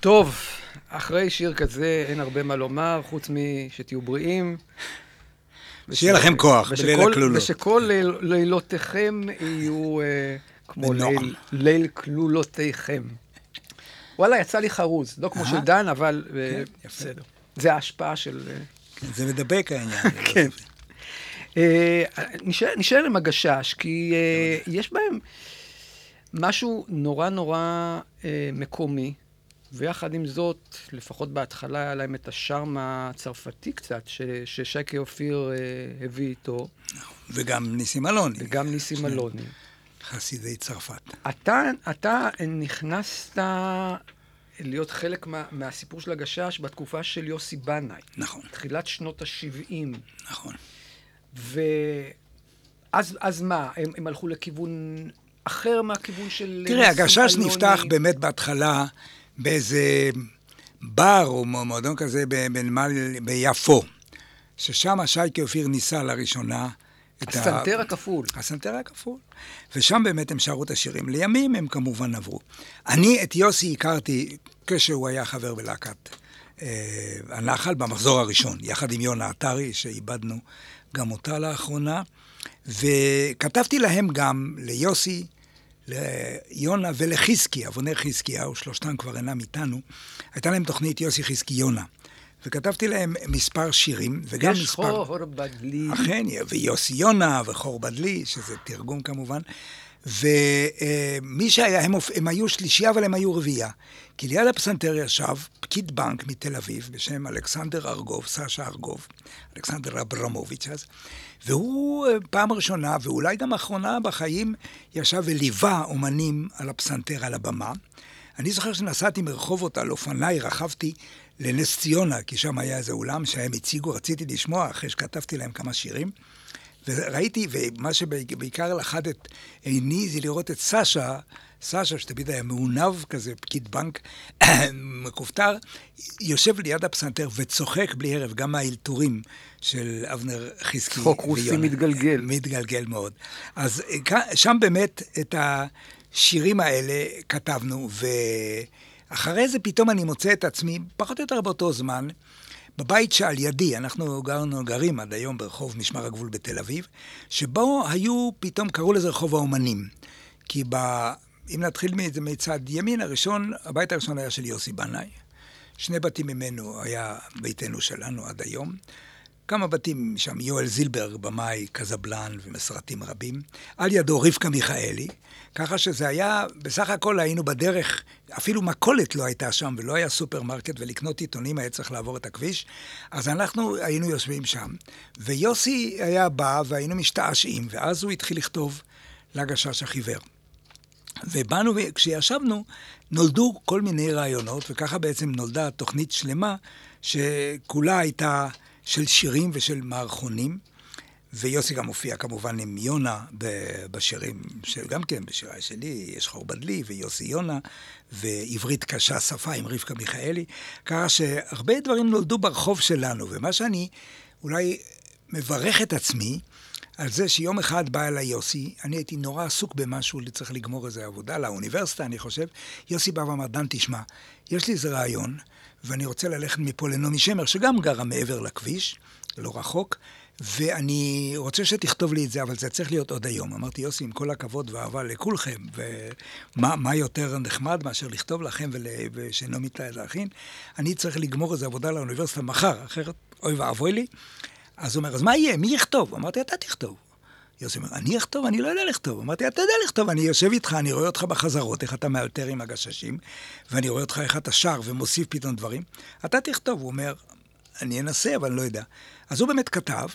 טוב, אחרי שיר כזה אין הרבה מה לומר, חוץ משתהיו בריאים. שיהיה לכם כוח בליל הכלולות. ושכל ליל- לילותיכם יהיו אה, כמו. ליל- כלולותיכם. וואלה, יצא לי חרוז, לא כמו? של דן, אבל אה, כן. בסדר. זה ההשפעה של... אה, זה מדבק העניין. כן. נשאר עם הגשש, כי יש בהם משהו נורא נורא מקומי, ויחד עם זאת, לפחות בהתחלה היה להם את השארם הצרפתי קצת, ש- ששייקה אופיר אה, הביא איתו, וגם ניסים אלוני. וגם ניסים אלוני. חסידי צרפת. אתה, אתה נכנסת להיות חלק מה, מהסיפור של הגשש בתקופה של יוסי בנאי. נכון. תחילת שנות ה-70. נכון. ואז אז מה, הם, הם הלכו לכיוון אחר מהכיוון של... תראה, הגשש? נפתח באמת בהתחלה באיזה בר או מועדון כזה בנמל, ביפו, ששם שייקה אופיר ניסה לראשונה את ה... הסנטר הכפול. הסנטר הכפול. ושם באמת הם שרו את השירים. לימים הם כמובן עברו. אני את יוסי הכרתי כשהוא היה חבר בלהקת אה, הנחל במחזור הראשון, יחד עם יונה עטרי, שאיבדנו גם אותה לאחרונה. וכתבתי להם גם, ליוסי, ליונה ולחזקי, אבונר חזקיהו, שלושתם כבר אינם איתנו, הייתה להם תוכנית יוסי חזקי יונה. וכתבתי להם מספר שירים, וגם יש מספר... חור בדלי. אכן, ויוסי יונה וחור בדלי, שזה תרגום כמובן. ומי שהיה, הם, הם היו שלישייה, אבל הם היו רביעייה. כי ליד הפסנתר ישב פקיד בנק מתל אביב בשם אלכסנדר ארגוב, סשה ארגוב, אלכסנדר אברמוביץ' אז, והוא אה, פעם ראשונה, ואולי גם אחרונה בחיים, ישב וליווה אומנים על הפסנתר על הבמה. אני זוכר שנסעתי מרחובות על אופניי, רכבתי לנס ציונה, כי שם היה איזה אולם שהם הציגו, רציתי לשמוע אחרי שכתבתי להם כמה שירים. וראיתי, ומה שבעיקר לחד את עיני זה לראות את סשה, סשה שתמיד היה מעונב כזה, פקיד בנק מכופתר, יושב ליד הפסנתר וצוחק בלי הרף, גם מהאלתורים של אבנר חזקי. צחוק רוסי. מתגלגל. מתגלגל מאוד. אז כ- שם באמת את השירים האלה כתבנו, ואחרי זה פתאום אני מוצא את עצמי, פחות או יותר באותו זמן, בבית שעל ידי, אנחנו גרנו, גרים עד היום ברחוב משמר הגבול בתל אביב, שבו היו, פתאום קראו לזה רחוב האומנים. כי ב... אם נתחיל מזה מצד ימין, הראשון, הבית הראשון היה של יוסי בנאי. שני בתים ממנו היה ביתנו שלנו עד היום. כמה בתים שם, יואל זילבר, במאי, קזבלן וסרטים רבים. על ידו רבקה מיכאלי, ככה שזה היה, בסך הכל היינו בדרך, אפילו מכולת לא הייתה שם ולא היה סופרמרקט ולקנות עיתונים היה צריך לעבור את הכביש, אז אנחנו היינו יושבים שם. ויוסי היה בא והיינו משתעשעים, ואז הוא התחיל לכתוב לגשש החיוור. ובאנו, כשישבנו, נולדו כל מיני רעיונות, וככה בעצם נולדה תוכנית שלמה, שכולה הייתה של שירים ושל מערכונים. ויוסי גם הופיע כמובן עם יונה בשירים, של, גם כן בשירה שלי, יש חור בדלי ויוסי יונה, ועברית קשה שפה עם רבקה מיכאלי, ככה שהרבה דברים נולדו ברחוב שלנו, ומה שאני אולי מברך את עצמי, על זה שיום אחד בא אליי יוסי, אני הייתי נורא עסוק במשהו, צריך לגמור איזה עבודה לאוניברסיטה, אני חושב. יוסי בא ואמר, דן, תשמע, יש לי איזה רעיון, ואני רוצה ללכת מפה לנעמי שמר, שגם גרה מעבר לכביש, לא רחוק, ואני רוצה שתכתוב לי את זה, אבל זה צריך להיות עוד היום. אמרתי, יוסי, עם כל הכבוד ואהבה לכולכם, ומה יותר נחמד מאשר לכתוב לכם ושנעמי להכין, אני צריך לגמור איזה עבודה לאוניברסיטה מחר, אחרת אוי ואבוי לי. אז הוא אומר, אז מה יהיה? מי יכתוב? אמרתי, אתה תכתוב. יוסי אומר, אני אכתוב? אני לא יודע לכתוב. אמרתי, אתה יודע לכתוב, אני יושב איתך, אני רואה אותך בחזרות, איך אתה מאלתר עם הגששים, ואני רואה אותך איך אתה שר ומוסיף פתאום דברים. אתה תכתוב. הוא אומר, אני אנסה, אבל אני לא יודע. אז הוא באמת כתב,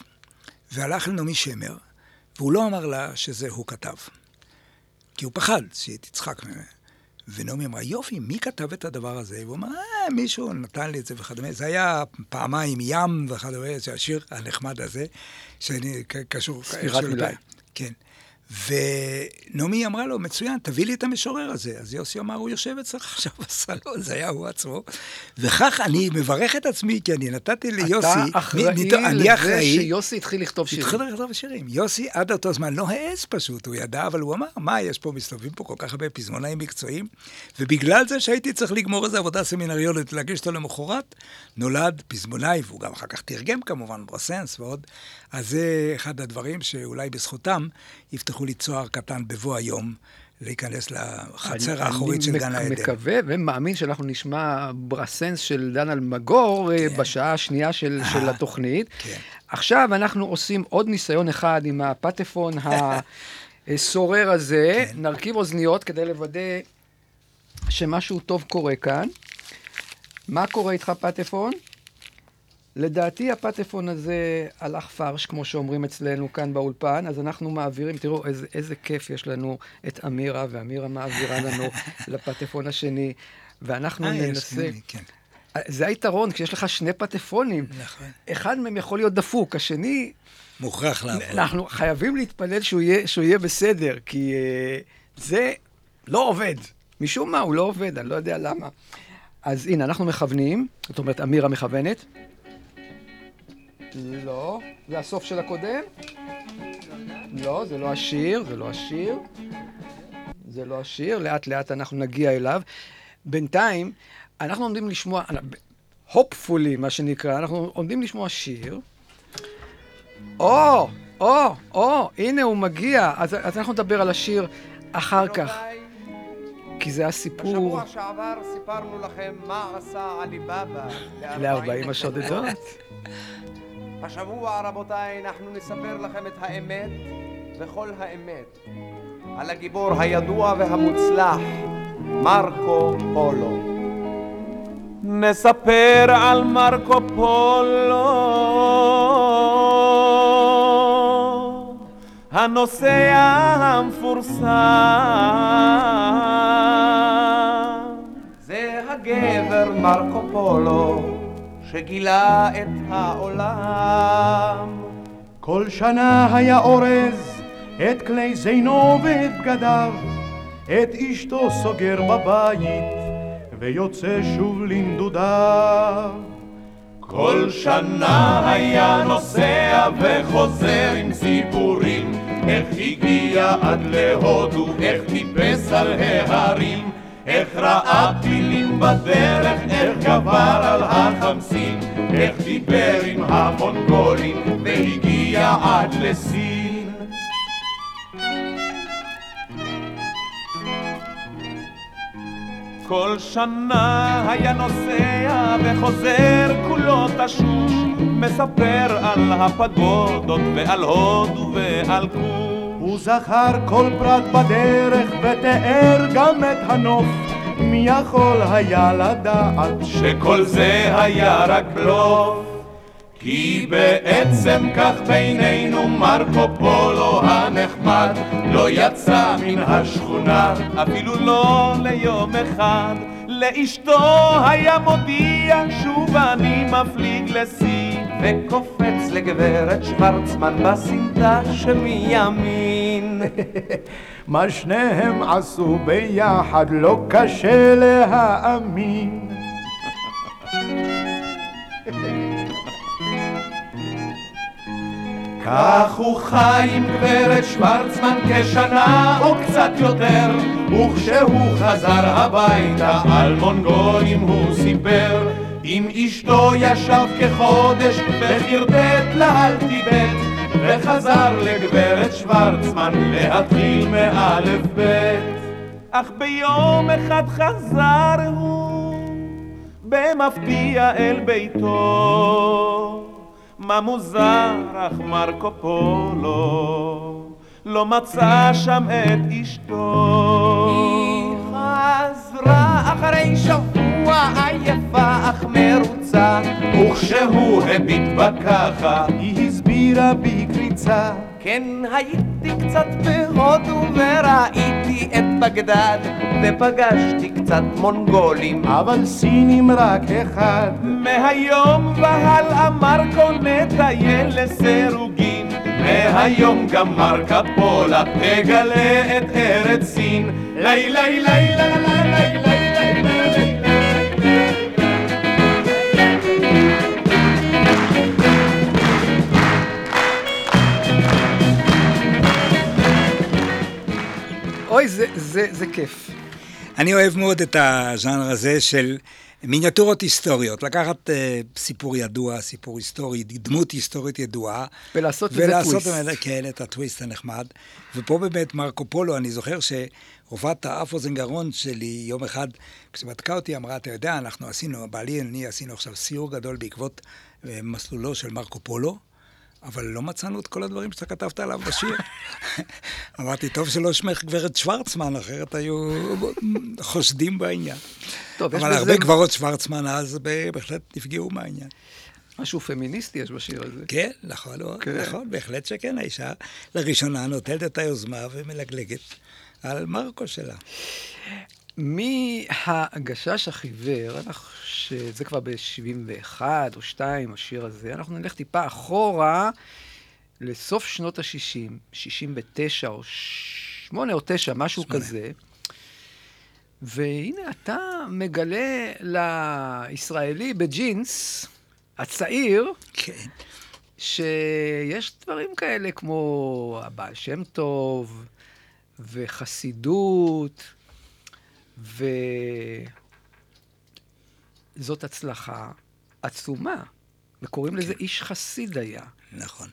והלך לנעמי שמר, והוא לא אמר לה שזה הוא כתב. כי הוא פחד שהיא תצחק ממנו. ונעמי אמרה, יופי, מי כתב את הדבר הזה? והוא אמר, אה, מישהו נתן לי את זה וכדומה. זה היה פעמיים ים וכדומה, זה השיר הנחמד הזה, שאני קשור... ספירת מילה. כן. ונעמי אמרה לו, מצוין, תביא לי את המשורר הזה. אז יוסי אמר, הוא יושב אצלך עכשיו בסלון, זה היה הוא עצמו. וכך אני מברך את עצמי, כי אני נתתי ליוסי... אתה אחראי לזה שיוסי התחיל לכתוב שירים. התחיל לכתוב שירים. יוסי עד אותו זמן לא העז פשוט, הוא ידע, אבל הוא אמר, מה, יש פה, מסתובבים פה כל כך הרבה פזמונאים מקצועיים, ובגלל זה שהייתי צריך לגמור איזו עבודה סמינריונית, להגיש אותו למחרת, נולד פזמונאי, והוא גם אחר כך תרגם כמובן, ברסנס ועוד. אז זה אחד הדברים שאולי בזכותם יפתחו לי צוהר קטן בבוא היום. להיכנס לחצר האחורית של גן העדן. אני מקווה ומאמין שאנחנו נשמע ברסנס של דן אלמגור אה, כן. בשעה השנייה של, של התוכנית. כן. עכשיו אנחנו עושים עוד ניסיון אחד עם הפטפון הסורר הזה. כן. נרכיב אוזניות כדי לוודא שמשהו טוב קורה כאן. מה קורה איתך, פטפון? לדעתי הפטפון הזה הלך פרש, כמו שאומרים אצלנו כאן באולפן, אז אנחנו מעבירים, תראו איזה, איזה כיף יש לנו את אמירה, ואמירה מעבירה לנו לפטפון השני, ואנחנו אה, ננסה... כן. זה היתרון, כשיש לך שני פטפונים. נכון. אחד מהם יכול להיות דפוק, השני... מוכרח לעבוד. אנחנו חייבים להתפלל שהוא יהיה, שהוא יהיה בסדר, כי uh, זה לא עובד. משום מה הוא לא עובד, אני לא יודע למה. אז הנה, אנחנו מכוונים, זאת אומרת, אמירה מכוונת. לא. זה הסוף של הקודם? לא, זה לא השיר, זה לא השיר. זה לא השיר, לאט לאט אנחנו נגיע אליו. בינתיים, אנחנו עומדים לשמוע, הופפולי, מה שנקרא, אנחנו עומדים לשמוע שיר. או, או, או, הנה הוא מגיע. אז, אז אנחנו נדבר על השיר אחר כך. כי זה הסיפור... בשבוע שעבר סיפרנו לכם מה עשה עליבאבא ל-40 השודדות. השבוע, רבותיי, אנחנו נספר לכם את האמת וכל האמת על הגיבור הידוע והמוצלח, מרקו פולו. נספר על מרקו פולו, הנוסע המפורסם. זה הגבר מרקו פולו. שגילה את העולם. כל שנה היה אורז את כלי זינו ואת בגדיו, את אשתו סוגר בבית ויוצא שוב לנדודיו. כל שנה היה נוסע וחוזר עם סיפורים. איך הגיע עד להודו, איך טיפס על ההרים. איך ראה פילים בדרך, איך גבר על החמסין, איך דיבר עם המונגולים והגיע עד לסין. כל שנה היה נוסע וחוזר כולו תשוש, מספר על הפגודות ועל הודו ועל כוש. הוא זכר כל פרט בדרך ותיאר גם את הנוף. מי יכול היה לדעת שכל זה היה רק בלוף? כי בעצם כך בינינו מרקו פולו הנחמד לא יצא מן השכונה. אפילו לא ליום אחד לאשתו היה מודיע שוב אני מפליג לשיא. וקופץ לגברת שוורצמן בסמטה שמימין מה שניהם עשו ביחד לא קשה להאמין כך הוא חי עם גברת שוורצמן כשנה או קצת יותר. וכשהוא חזר הביתה על מונגולים הוא סיפר. עם אשתו ישב כחודש וחרטט לה על טיבט וחזר לגברת שוורצמן להתחיל מאלף בית אך ביום אחד חזר הוא במפתיע אל ביתו מה מוזר, אך מרקו פולו לא מצא שם את אשתו. היא חזרה אחרי שבוע עייפה אך מרוצה, וכשהוא הביט בה ככה, היא הסבירה בקריצה. כן, הייתי קצת בהודו וראיתי את בגדד, ופגשתי קצת מונגולים, אבל סינים רק אחד. מהיום והלאה מרקו נטייל לסירוגין, מהיום גם מרקה פולה תגלה את ארץ סין. לי לי לי לי לי לי לי אוי, זה, זה, זה כיף. אני אוהב מאוד את הז'אנר הזה של מיניאטורות היסטוריות. לקחת uh, סיפור ידוע, סיפור היסטורי, דמות היסטורית ידועה. ולעשות ולעשות טוויסט. באמת, כן, את הטוויסט הנחמד. ופה באמת מרקו פולו, אני זוכר שרופאת האף אוזן גרון שלי יום אחד, כשבדקה אותי, אמרה, אתה יודע, אנחנו עשינו, בעלי אני עשינו עכשיו סיור גדול בעקבות uh, מסלולו של מרקו פולו. אבל לא מצאנו את כל הדברים שאתה כתבת עליו בשיר. אמרתי, טוב שלא שמך גברת שוורצמן, אחרת היו חושדים בעניין. טוב, אבל בזה- הרבה גברות שוורצמן אז בהחלט נפגעו מהעניין. משהו פמיניסטי יש בשיר הזה. כן, נכון, לא, כן. נכון, בהחלט שכן, האישה לראשונה נוטלת את היוזמה ומלגלגת על מרקו שלה. מהגשש החיוור, שזה כבר ב-71 או 2, השיר הזה, אנחנו נלך טיפה אחורה לסוף שנות ה-60, 69 או 8 או 9, משהו שמונה. כזה. והנה אתה מגלה לישראלי בג'ינס, הצעיר, כן. שיש דברים כאלה כמו הבעל שם טוב, וחסידות, וזאת הצלחה עצומה. וקוראים לזה איש חסיד היה. נכון.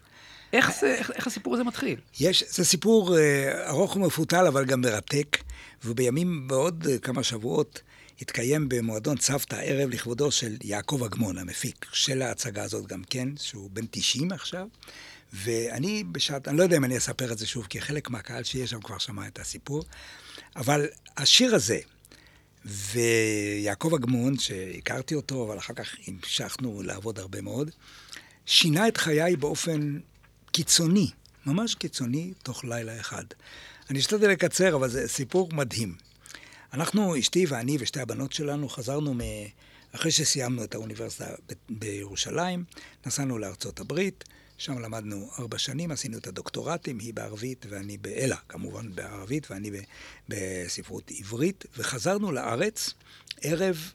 איך, זה, איך, איך הסיפור הזה מתחיל? יש, זה סיפור אה, ארוך ומפותל, אבל גם מרתק, ובימים, בעוד אה, כמה שבועות, התקיים במועדון צוותא ערב לכבודו של יעקב אגמון, המפיק של ההצגה הזאת גם כן, שהוא בן 90 עכשיו, ואני בשעת, אני לא יודע אם אני אספר את זה שוב, כי חלק מהקהל שיש שם כבר שמע את הסיפור, אבל השיר הזה, ויעקב אגמון, שהכרתי אותו, אבל אחר כך המשכנו לעבוד הרבה מאוד, שינה את חיי באופן קיצוני, ממש קיצוני, תוך לילה אחד. אני אשתדל לקצר, אבל זה סיפור מדהים. אנחנו, אשתי ואני ושתי הבנות שלנו, חזרנו מ... אחרי שסיימנו את האוניברסיטה בירושלים, נסענו לארצות הברית, שם למדנו ארבע שנים, עשינו את הדוקטורטים, היא בערבית ואני באלה, כמובן בערבית, ואני בספרות עברית, וחזרנו לארץ ערב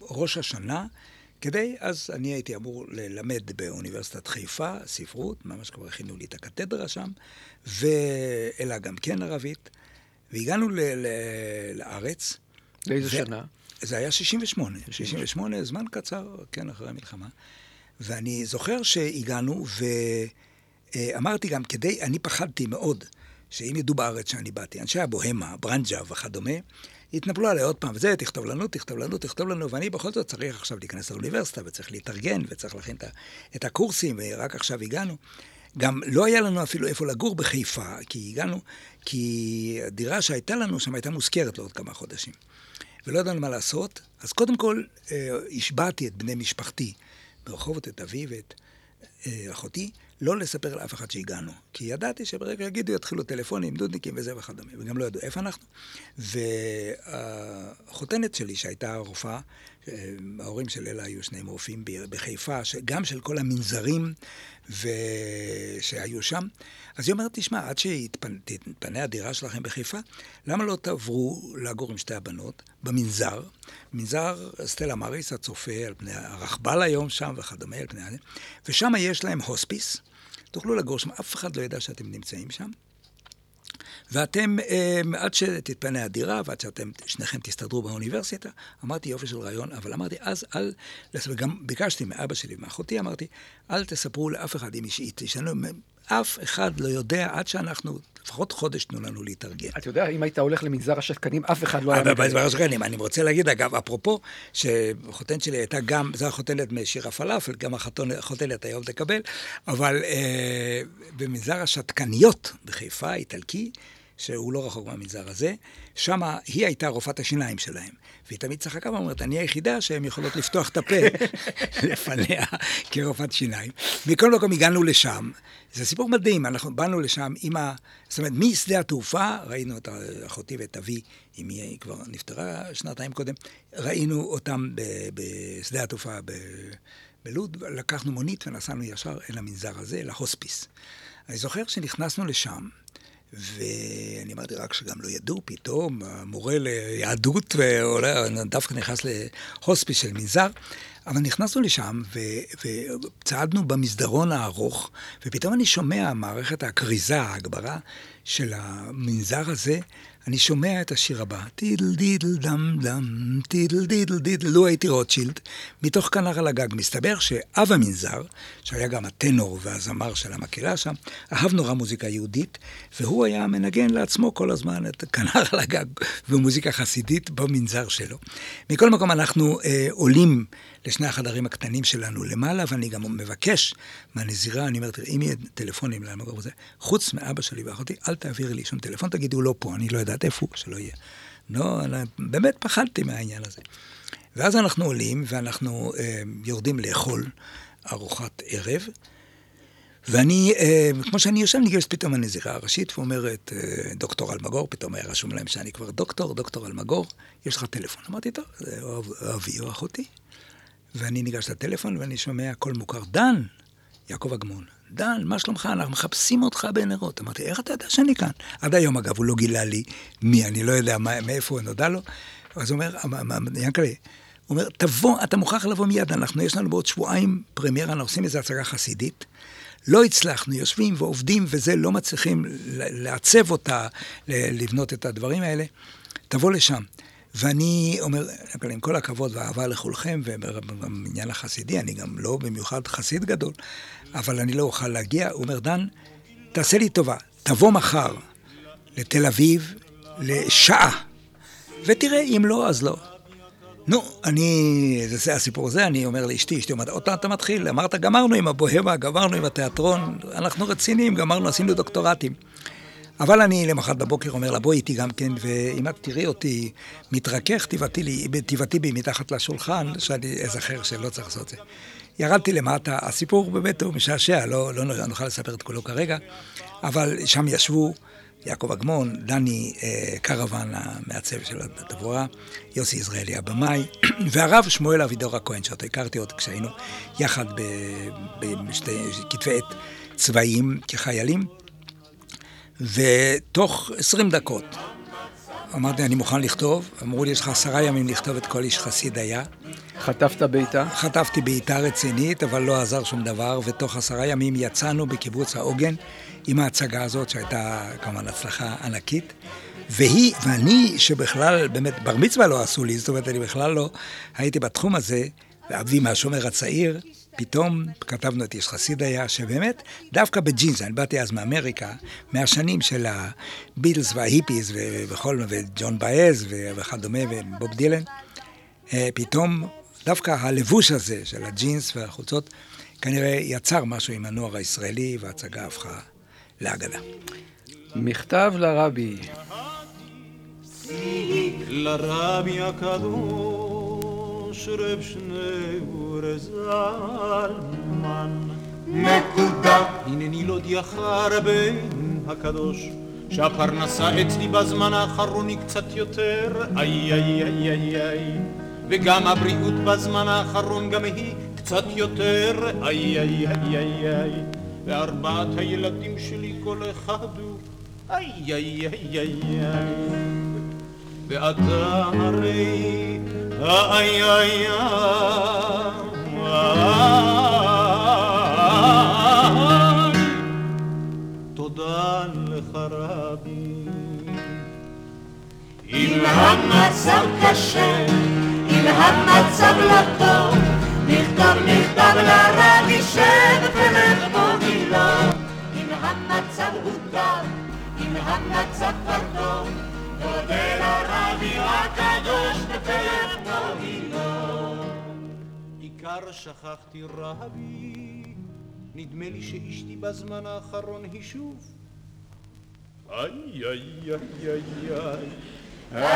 ראש השנה, כדי, אז אני הייתי אמור ללמד באוניברסיטת חיפה, ספרות, ממש כבר הכינו לי את הקתדרה שם, ואלה גם כן ערבית, והגענו ל- ל- לארץ. לאיזה ו- שנה? זה היה 68, 68, זמן קצר, כן, אחרי המלחמה. ואני זוכר שהגענו, ואמרתי גם, כדי, אני פחדתי מאוד שאם ידעו בארץ שאני באתי, אנשי הבוהמה, ברנג'ה וכדומה, יתנפלו עליי עוד פעם, וזה, תכתוב לנו, תכתוב לנו, תכתוב לנו, ואני בכל זאת צריך עכשיו להיכנס לאוניברסיטה, וצריך להתארגן, וצריך להכין את, הקורסים, ורק עכשיו הגענו. גם לא היה לנו אפילו איפה לגור בחיפה, כי הגענו, כי הדירה שהייתה לנו שם הייתה מושכרת לעוד כמה חודשים. ולא ידענו מה לעשות, אז קודם כל אה, השבעתי את בני משפחתי ברחובות, את אבי ואת אה, אחותי, לא לספר לאף אחד שהגענו. כי ידעתי שברגע יגידו, יתחילו טלפונים, דודניקים וזה וכדומה, וגם לא ידעו איפה אנחנו. והחותנת שלי, שהייתה רופאה, אה, ההורים של אלה היו שניהם רופאים בחיפה, גם של כל המנזרים ו... שהיו שם. אז היא אומרת, תשמע, עד שתתפנה הדירה שלכם בחיפה, למה לא תעברו לגור עם שתי הבנות במנזר? מנזר סטלה מריס, הצופה על פני הרכבל היום שם וכדומה, על פני... ושם יש להם הוספיס. תוכלו לגור שם, אף אחד לא ידע שאתם נמצאים שם. ואתם, אה, עד שתתפנה הדירה, ועד שאתם, שניכם תסתדרו באוניברסיטה, אמרתי יופי של רעיון, אבל אמרתי, אז אל, וגם ביקשתי מאבא שלי ומאחותי, אמרתי, אל תספרו לאף אחד אם אישית, תשנו, אף אחד לא יודע עד שאנחנו, לפחות חודש תנו לנו להתארגן. אתה יודע, אם היית הולך למגזר השתקנים, אף אחד לא היה... אבל. במגזר השכנים, אני רוצה להגיד, אגב, אפרופו, שחותנת שלי הייתה גם, זו החותנת משיר הפלאפל, גם החותנת היום תקבל, אבל אה, במנזר השתקניות בחיפה, איטלקי, שהוא לא רחוק מהמנזר הזה, שם היא הייתה רופאת השיניים שלהם. והיא תמיד צחקה ואומרת, אני היחידה שהן יכולות לפתוח את הפה לפניה כרופאת שיניים. מכל מקום הגענו לשם, זה סיפור מדהים, אנחנו באנו לשם עם ה... זאת אומרת, משדה התעופה, ראינו את אחותי ואת אבי, אם היא כבר נפטרה שנתיים קודם, ראינו אותם בשדה התעופה ב... בלוד, לקחנו מונית ונסענו ישר אל המנזר הזה, להוספיס. אני זוכר שנכנסנו לשם, ואני אמרתי רק שגם לא ידעו, פתאום המורה ליהדות דווקא נכנס להוספיס של מנזר, אבל נכנסנו לשם ו, וצעדנו במסדרון הארוך, ופתאום אני שומע מערכת הכריזה, ההגברה של המנזר הזה, אני שומע את השיר הבא, טידל דידל דם דם, טידל דידל דידל, לו הייתי רוטשילד, מתוך כנר על הגג. מסתבר שאב המנזר, שהיה גם הטנור והזמר של המקהלה שם, אהב נורא מוזיקה יהודית, והוא היה מנגן לעצמו כל הזמן את כנר על הגג ומוזיקה חסידית במנזר שלו. מכל מקום אנחנו אה, עולים לשני החדרים הקטנים שלנו למעלה, ואני גם מבקש מהנזירה, אני אומר, תראה, אם יהיה טלפונים חוץ מאבא שלי ואחותי, אל תעבירי לי שום טלפון, תגידו, לא פה, אני לא יודעת איפה הוא, שלא יהיה. לא, באמת פחדתי מהעניין הזה. ואז אנחנו עולים, ואנחנו אה, יורדים לאכול ארוחת ערב, ואני, אה, כמו שאני יושב, ניגשת פתאום הנזירה הראשית ואומרת, אה, דוקטור אלמגור, פתאום היה רשום להם שאני כבר דוקטור, דוקטור אלמגור, יש לך טלפון. אמרתי, טוב, זה אבי או אחותי. ואני ניגש לטלפון ואני שומע קול מוכר, דן, יעקב אגמון, דן, מה שלומך? אנחנו מחפשים אותך בנרות. אמרתי, איך אתה יודע שאני כאן? עד היום, אגב, הוא לא גילה לי מי, אני לא יודע מה, מאיפה הוא נודע לו. אז הוא אומר, ינקלה, הוא אומר, תבוא, אתה מוכרח לבוא מיד, אנחנו, יש לנו בעוד שבועיים פרמיירה, אנחנו עושים איזו הצגה חסידית. לא הצלחנו, יושבים ועובדים וזה, לא מצליחים לעצב אותה, לבנות את הדברים האלה. תבוא לשם. ואני אומר, עם כל הכבוד והאהבה לכולכם, ובעניין החסידי, אני גם לא במיוחד חסיד גדול, אבל אני לא אוכל להגיע. הוא אומר, דן, תעשה לי טובה, תבוא מחר לתל אביב לשעה, ותראה, אם לא, אז לא. נו, אני, זה הסיפור הזה, אני אומר לאשתי, אשתי אומרת, עוד אתה מתחיל, אמרת, גמרנו עם הבוהמה, גמרנו עם התיאטרון, אנחנו רציניים, גמרנו, עשינו דוקטורטים. אבל אני למחרת בבוקר אומר לה, בואי איתי גם כן, ואם את תראי אותי מתרכך, תבעטי בי מתחת לשולחן, שאני אזכר שלא צריך לעשות זה. ירדתי למטה, הסיפור באמת הוא משעשע, לא, לא נוכל לספר את כולו כרגע, אבל שם ישבו יעקב אגמון, דני אה, קרוון, המעצב של התבורה, יוסי יזרעאלי הבמאי, והרב שמואל אבידור הכהן, שאותו הכרתי עוד כשהיינו יחד בשתי כתבי עת צבאיים כחיילים. ותוך עשרים דקות אמרתי, אני מוכן לכתוב. אמרו לי, יש לך עשרה ימים לכתוב את כל איש חסיד היה. חטפת בעיטה? חטפתי בעיטה רצינית, אבל לא עזר שום דבר, ותוך עשרה ימים יצאנו בקיבוץ העוגן עם ההצגה הזאת, שהייתה כמובן הצלחה ענקית. והיא, ואני, שבכלל, באמת, בר מצווה לא עשו לי, זאת אומרת, אני בכלל לא הייתי בתחום הזה, ואבי מהשומר הצעיר, פתאום כתבנו את איש חסיד היה, שבאמת, דווקא בג'ינס, אני באתי אז מאמריקה, מהשנים של הביטלס וההיפיז וכל, וג'ון באז וכדומה, ובוב דילן, אה, פתאום דווקא הלבוש הזה של הג'ינס והחולצות, כנראה יצר משהו עם הנוער הישראלי, וההצגה הפכה לאגדה. מכתב לרבי. לרבי הקדוש רב שניאור זלמן נקודה הנני דיחר בן הקדוש שהפרנסה אצלי בזמן האחרון היא קצת יותר. איי איי איי איי איי. וגם הבריאות בזמן האחרון גם היא קצת יותר. איי איי איי איי איי. וארבעת הילדים שלי כל אחד הוא איי איי איי איי איי ואתה הרי איי איי איי תודה לך רבי אם המצב קשה, אם המצב לא טוב, נכתוב מכתב לרבי שבפלך מובילו. אם המצב הוא טוב, אם המצב כבר טוב, תודה לרבי הקדוש בפלך מובילו. עיקר שכחתי רבי, נדמה לי שאשתי בזמן האחרון היא שוב. איי איי איי איי איי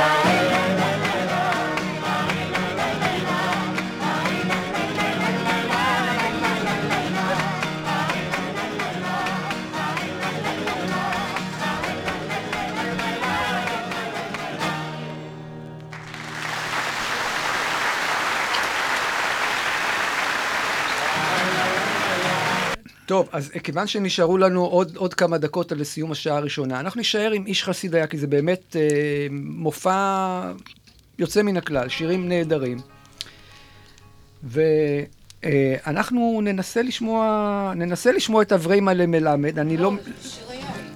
טוב, אז כיוון שנשארו לנו עוד, עוד כמה דקות עד לסיום השעה הראשונה, אנחנו נישאר עם איש חסיד היה, כי זה באמת אה, מופע יוצא מן הכלל, שירים נהדרים. ואנחנו ננסה לשמוע, ננסה לשמוע את אברי מלא מלמד, אני לא...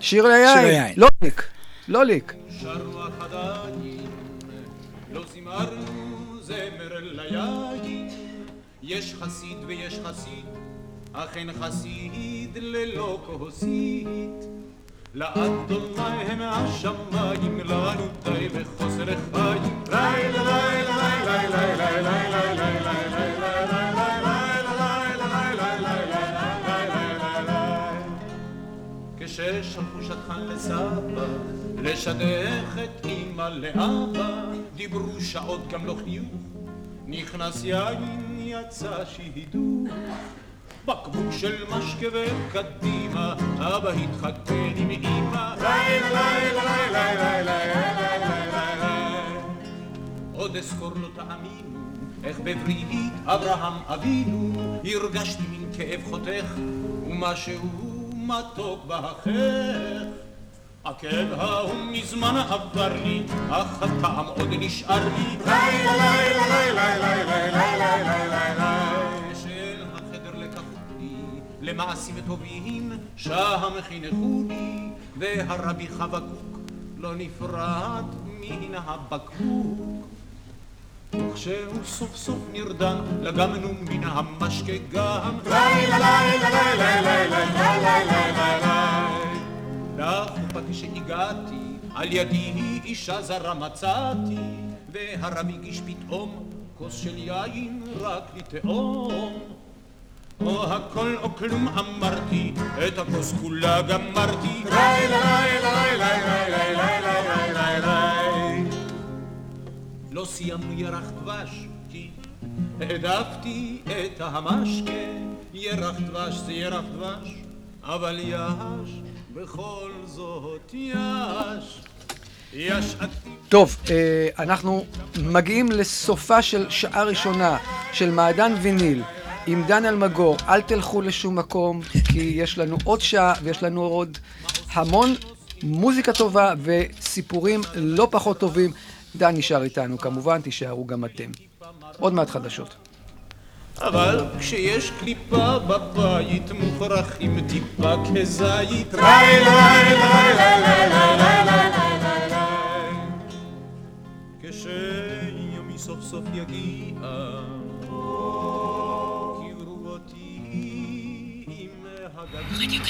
שיר היין. שיר היין. לא ליק, לא ליק. לא ליין, יש חסיד ויש חסיד, אך אין חסיד ללא כוסית. לאדוני הם השמיים, לנו די בחוסר חיים. לילה לילה לילה לילה לילה לילה כששלחו שטחן לסבא, לשדך את אמא לאבא, דיברו שעות גם לא חיוך, נכנס יין יצא שידוך. בקבוק של משקה וקדימה, אבא התחתן עם אמא. לילה לילה לילה לילה לילה לילה עוד אזכור לא תאמינו, איך בבריאית אברהם אבינו, הרגשתי מין כאב חותך, ומשהו מתוק בהחך. הכאב ההוא מזמן עבר לי, אך הטעם עוד נשאר לי. לילה לילה לילה לילה לילה לילה לילה למעשים טובים, שם חינכוני, והרבי חבקוק לא נפרד מן הבקבוק. וכשהוא סוף סוף נרדם, לגמנו מן המשקה גם. לילה לילה לילה לילה לילה לילה לילה לחופה כשהגעתי, על ידי אישה זרה מצאתי, והרב הגיש פתאום כוס של יין רק לטעום. או הכל או כלום אמרתי, את הכוס כולה גמרתי. לילה לילה לילה לילה לילה לילה לילה לא סיימנו ירח דבש, כי העדפתי את המשקה. ירח דבש זה ירח דבש, אבל יש, בכל זאת יש. טוב, אה, אנחנו מגיעים לסופה של שעה ראשונה של מעדן ויניל עם דן אלמגור. אל תלכו לשום מקום, כי יש לנו עוד שעה ויש לנו עוד המון מוזיקה טובה וסיפורים לא פחות טובים. דן נשאר איתנו, כמובן, תישארו גם אתם. עוד מעט חדשות. אבל כשיש קליפה בבית מוכרחים טיפה כזית. לילה לילה לילה לילה לילה כשיומי סוף סוף יגיע, when you guys